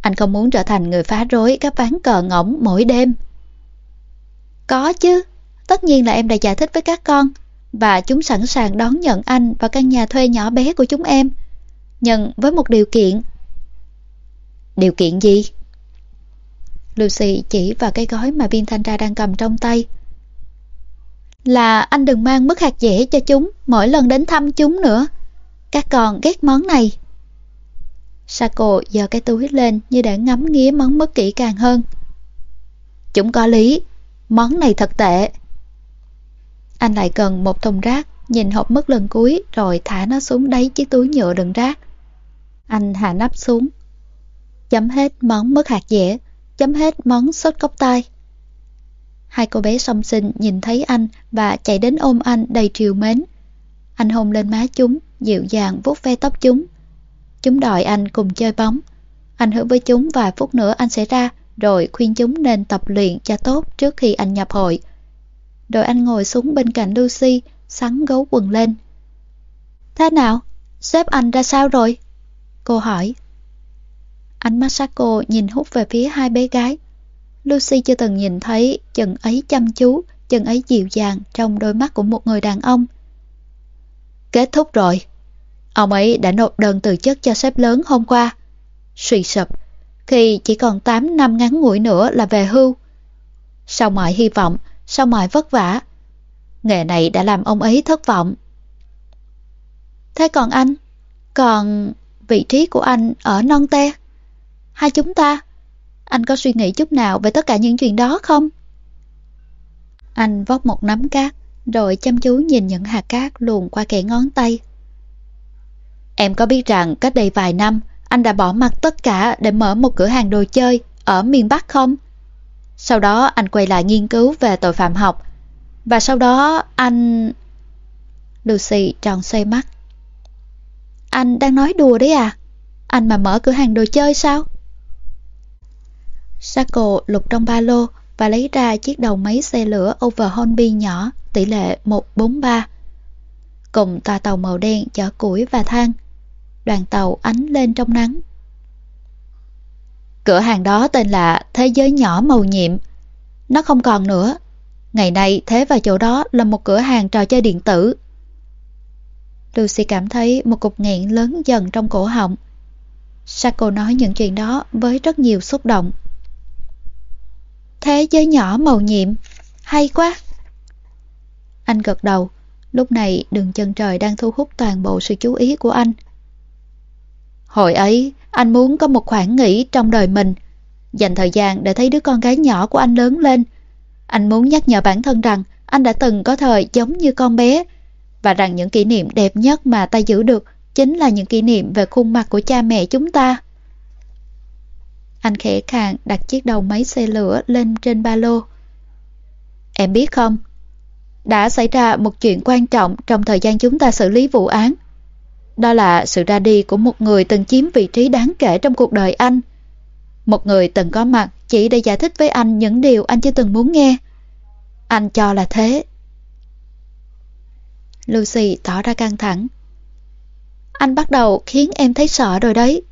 Anh không muốn trở thành người phá rối các ván cờ ngỗng mỗi đêm. Có chứ, tất nhiên là em đã giải thích với các con và chúng sẵn sàng đón nhận anh vào căn nhà thuê nhỏ bé của chúng em. Nhưng với một điều kiện. Điều kiện gì? Lucy chỉ vào cái gói mà viên thanh tra đang cầm trong tay. Là anh đừng mang mức hạt dẻ cho chúng mỗi lần đến thăm chúng nữa. Các con ghét món này. Sako giơ cái túi lên như để ngắm nghía món mứt kỹ càng hơn. Chúng có lý, món này thật tệ. Anh lại cần một thùng rác, nhìn hộp mứt lần cuối rồi thả nó xuống đáy chiếc túi nhựa đựng rác. Anh hạ nắp xuống. Chấm hết món mứt hạt dẻ, chấm hết món sốt cốc tai. Hai cô bé song sinh nhìn thấy anh và chạy đến ôm anh đầy triều mến. Anh hôn lên má chúng, dịu dàng vuốt ve tóc chúng. Chúng đòi anh cùng chơi bóng. Anh hứa với chúng vài phút nữa anh sẽ ra, rồi khuyên chúng nên tập luyện cho tốt trước khi anh nhập hội. Rồi anh ngồi xuống bên cạnh Lucy, sắn gấu quần lên. Thế nào? Sếp anh ra sao rồi? Cô hỏi. Ánh mắt Sako nhìn hút về phía hai bé gái. Lucy chưa từng nhìn thấy chừng ấy chăm chú, chừng ấy dịu dàng trong đôi mắt của một người đàn ông. Kết thúc rồi. Ông ấy đã nộp đơn từ chức cho sếp lớn hôm qua. Suy sụp, khi chỉ còn 8 năm ngắn ngủi nữa là về hưu. Sau mọi hy vọng, sau mọi vất vả, nghề này đã làm ông ấy thất vọng. Thế còn anh? Còn vị trí của anh ở non te? Hai chúng ta? Anh có suy nghĩ chút nào về tất cả những chuyện đó không? Anh vót một nắm cát, rồi chăm chú nhìn những hạt cát luồn qua kẻ ngón tay. Em có biết rằng cách đây vài năm, anh đã bỏ mặt tất cả để mở một cửa hàng đồ chơi ở miền Bắc không? Sau đó anh quay lại nghiên cứu về tội phạm học. Và sau đó anh... Lucy tròn xoay mắt. Anh đang nói đùa đấy à? Anh mà mở cửa hàng đồ chơi sao? Sako lục trong ba lô và lấy ra chiếc đầu máy xe lửa Overhornby nhỏ tỷ lệ 143. Cùng tòa tàu màu đen chở củi và than. Đoàn tàu ánh lên trong nắng. Cửa hàng đó tên là Thế giới nhỏ màu nhiệm. Nó không còn nữa. Ngày nay thế vào chỗ đó là một cửa hàng trò chơi điện tử. Lucy cảm thấy một cục nghẹn lớn dần trong cổ họng. Sako nói những chuyện đó với rất nhiều xúc động. Thế giới nhỏ màu nhiệm, hay quá. Anh gật đầu, lúc này đường chân trời đang thu hút toàn bộ sự chú ý của anh. Hồi ấy, anh muốn có một khoảng nghỉ trong đời mình, dành thời gian để thấy đứa con gái nhỏ của anh lớn lên. Anh muốn nhắc nhở bản thân rằng anh đã từng có thời giống như con bé, và rằng những kỷ niệm đẹp nhất mà ta giữ được chính là những kỷ niệm về khuôn mặt của cha mẹ chúng ta. Anh khẽ khàng đặt chiếc đầu máy xe lửa lên trên ba lô. Em biết không, đã xảy ra một chuyện quan trọng trong thời gian chúng ta xử lý vụ án. Đó là sự ra đi của một người từng chiếm vị trí đáng kể trong cuộc đời anh. Một người từng có mặt chỉ để giải thích với anh những điều anh chưa từng muốn nghe. Anh cho là thế. Lucy tỏ ra căng thẳng. Anh bắt đầu khiến em thấy sợ rồi đấy.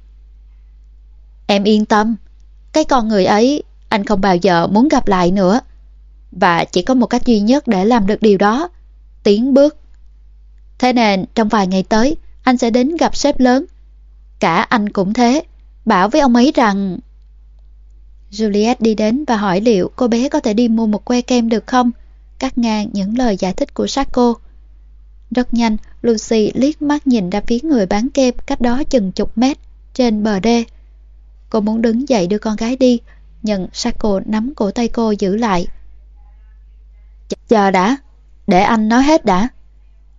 Em yên tâm, cái con người ấy anh không bao giờ muốn gặp lại nữa. Và chỉ có một cách duy nhất để làm được điều đó, tiến bước. Thế nên trong vài ngày tới, anh sẽ đến gặp sếp lớn. Cả anh cũng thế, bảo với ông ấy rằng... Juliet đi đến và hỏi liệu cô bé có thể đi mua một que kem được không, cắt ngang những lời giải thích của Sako. Rất nhanh, Lucy liếc mắt nhìn ra phía người bán kem cách đó chừng chục mét, trên bờ đê. Cô muốn đứng dậy đưa con gái đi, nhưng Sako nắm cổ tay cô giữ lại. Chờ đã, để anh nói hết đã.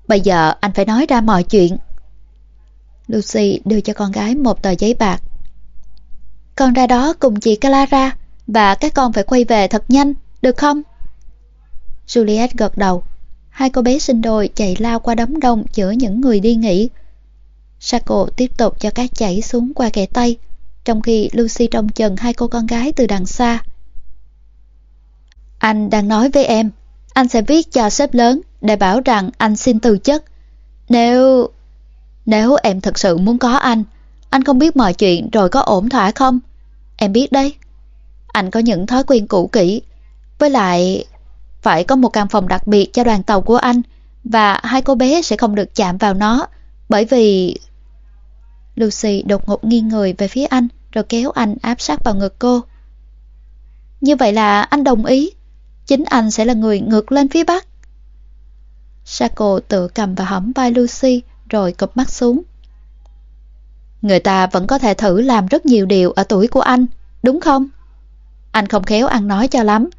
Bây giờ anh phải nói ra mọi chuyện. Lucy đưa cho con gái một tờ giấy bạc. Con ra đó cùng chị Clara và các con phải quay về thật nhanh, được không? Juliet gật đầu. hai cô bé sinh đôi chạy lao qua đám đông giữa những người đi nghỉ. Saco tiếp tục cho các chảy xuống qua kẻ tay, trong khi Lucy trông chừng hai cô con gái từ đằng xa. Anh đang nói với em, anh sẽ viết cho sếp lớn để bảo rằng anh xin từ chức. Nếu... Nếu em thật sự muốn có anh, anh không biết mọi chuyện rồi có ổn thỏa không? Em biết đấy. Anh có những thói quen cũ kỹ. Với lại, phải có một căn phòng đặc biệt cho đoàn tàu của anh và hai cô bé sẽ không được chạm vào nó bởi vì... Lucy đột ngột nghiêng người về phía anh rồi kéo anh áp sát vào ngực cô. Như vậy là anh đồng ý. Chính anh sẽ là người ngược lên phía Bắc. Saco tự cầm vào hõm vai Lucy rồi cụp mắt xuống. Người ta vẫn có thể thử làm rất nhiều điều ở tuổi của anh, đúng không? Anh không khéo ăn nói cho lắm,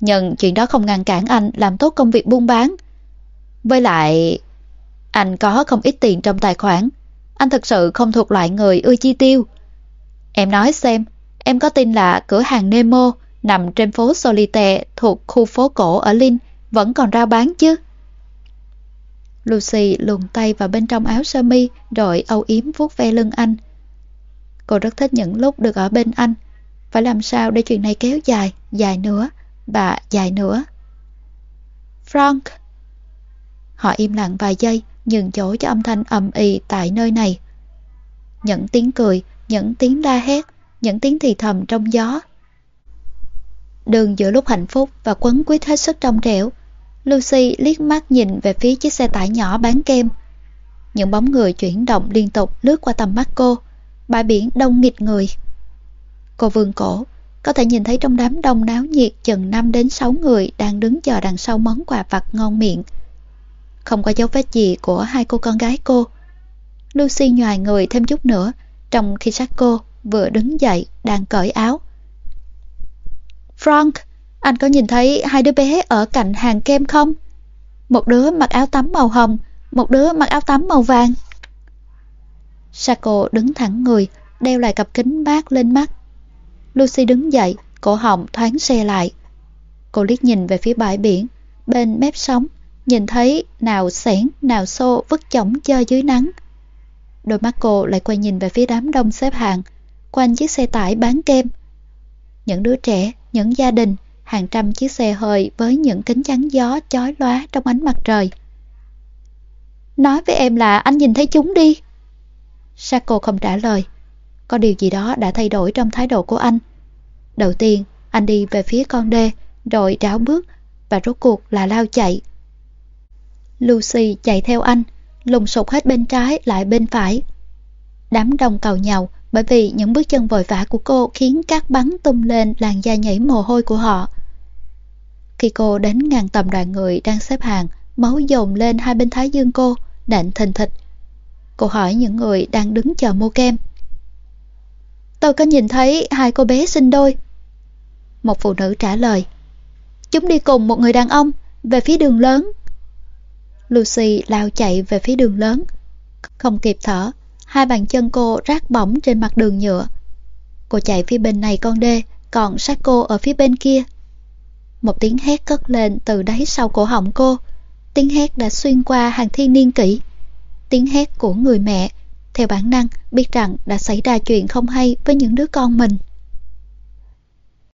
nhưng chuyện đó không ngăn cản anh làm tốt công việc buôn bán. Với lại, anh có không ít tiền trong tài khoản. Anh thực sự không thuộc loại người ưa chi tiêu. Em nói xem, em có tin là cửa hàng Nemo nằm trên phố Solitaire thuộc khu phố cổ ở Linh vẫn còn rao bán chứ? Lucy luồn tay vào bên trong áo sơ mi rồi âu yếm vuốt ve lưng anh. Cô rất thích những lúc được ở bên anh. Phải làm sao để chuyện này kéo dài, dài nữa và dài nữa. Frank Họ im lặng vài giây nhường chỗ cho âm thanh ầm ĩ tại nơi này. Những tiếng cười, những tiếng la hét, những tiếng thì thầm trong gió. Đường giữa lúc hạnh phúc và quấn quýt hết sức trong trẻo, Lucy liếc mắt nhìn về phía chiếc xe tải nhỏ bán kem. Những bóng người chuyển động liên tục lướt qua tầm mắt cô, bãi biển đông nghịt người. Cô vươn cổ, có thể nhìn thấy trong đám đông náo nhiệt chừng 5 đến 6 người đang đứng chờ đằng sau món quà vặt ngon miệng. Không có dấu vết gì của hai cô con gái cô. Lucy nhòi người thêm chút nữa, trong khi sát cô vừa đứng dậy đang cởi áo. Frank, anh có nhìn thấy hai đứa bé ở cạnh hàng kem không? Một đứa mặc áo tắm màu hồng, một đứa mặc áo tắm màu vàng. Sako đứng thẳng người, đeo lại cặp kính mát lên mắt. Lucy đứng dậy, cổ họng thoáng xe lại. Cô liếc nhìn về phía bãi biển, bên mép sóng, nhìn thấy nào sẻn, nào xô vứt chỏng chơi dưới nắng. Đôi mắt cô lại quay nhìn về phía đám đông xếp hàng, quanh chiếc xe tải bán kem. Những đứa trẻ, những gia đình, hàng trăm chiếc xe hơi với những kính chắn gió chói lóa trong ánh mặt trời. Nói với em là anh nhìn thấy chúng đi. Sako không trả lời. Có điều gì đó đã thay đổi trong thái độ của anh. Đầu tiên, anh đi về phía con đê, rồi ráo bước, và rốt cuộc là lao chạy. Lucy chạy theo anh, lùng sụt hết bên trái lại bên phải. Đám đông cầu nhau bởi vì những bước chân vội vã của cô khiến các bắn tung lên làn da nhảy mồ hôi của họ. Khi cô đến ngàn tầm đoàn người đang xếp hàng, máu dồn lên hai bên thái dương cô, đạn thình thịch. Cô hỏi những người đang đứng chờ mua kem. Tôi có nhìn thấy hai cô bé sinh đôi. Một phụ nữ trả lời. Chúng đi cùng một người đàn ông, về phía đường lớn. Lucy lao chạy về phía đường lớn. Không kịp thở, hai bàn chân cô rát bỏng trên mặt đường nhựa. Cô chạy phía bên này con đê, còn sát cô ở phía bên kia. Một tiếng hét cất lên từ đáy sau cổ họng cô. Tiếng hét đã xuyên qua hàng thiên niên kỷ. Tiếng hét của người mẹ, theo bản năng biết rằng đã xảy ra chuyện không hay với những đứa con mình.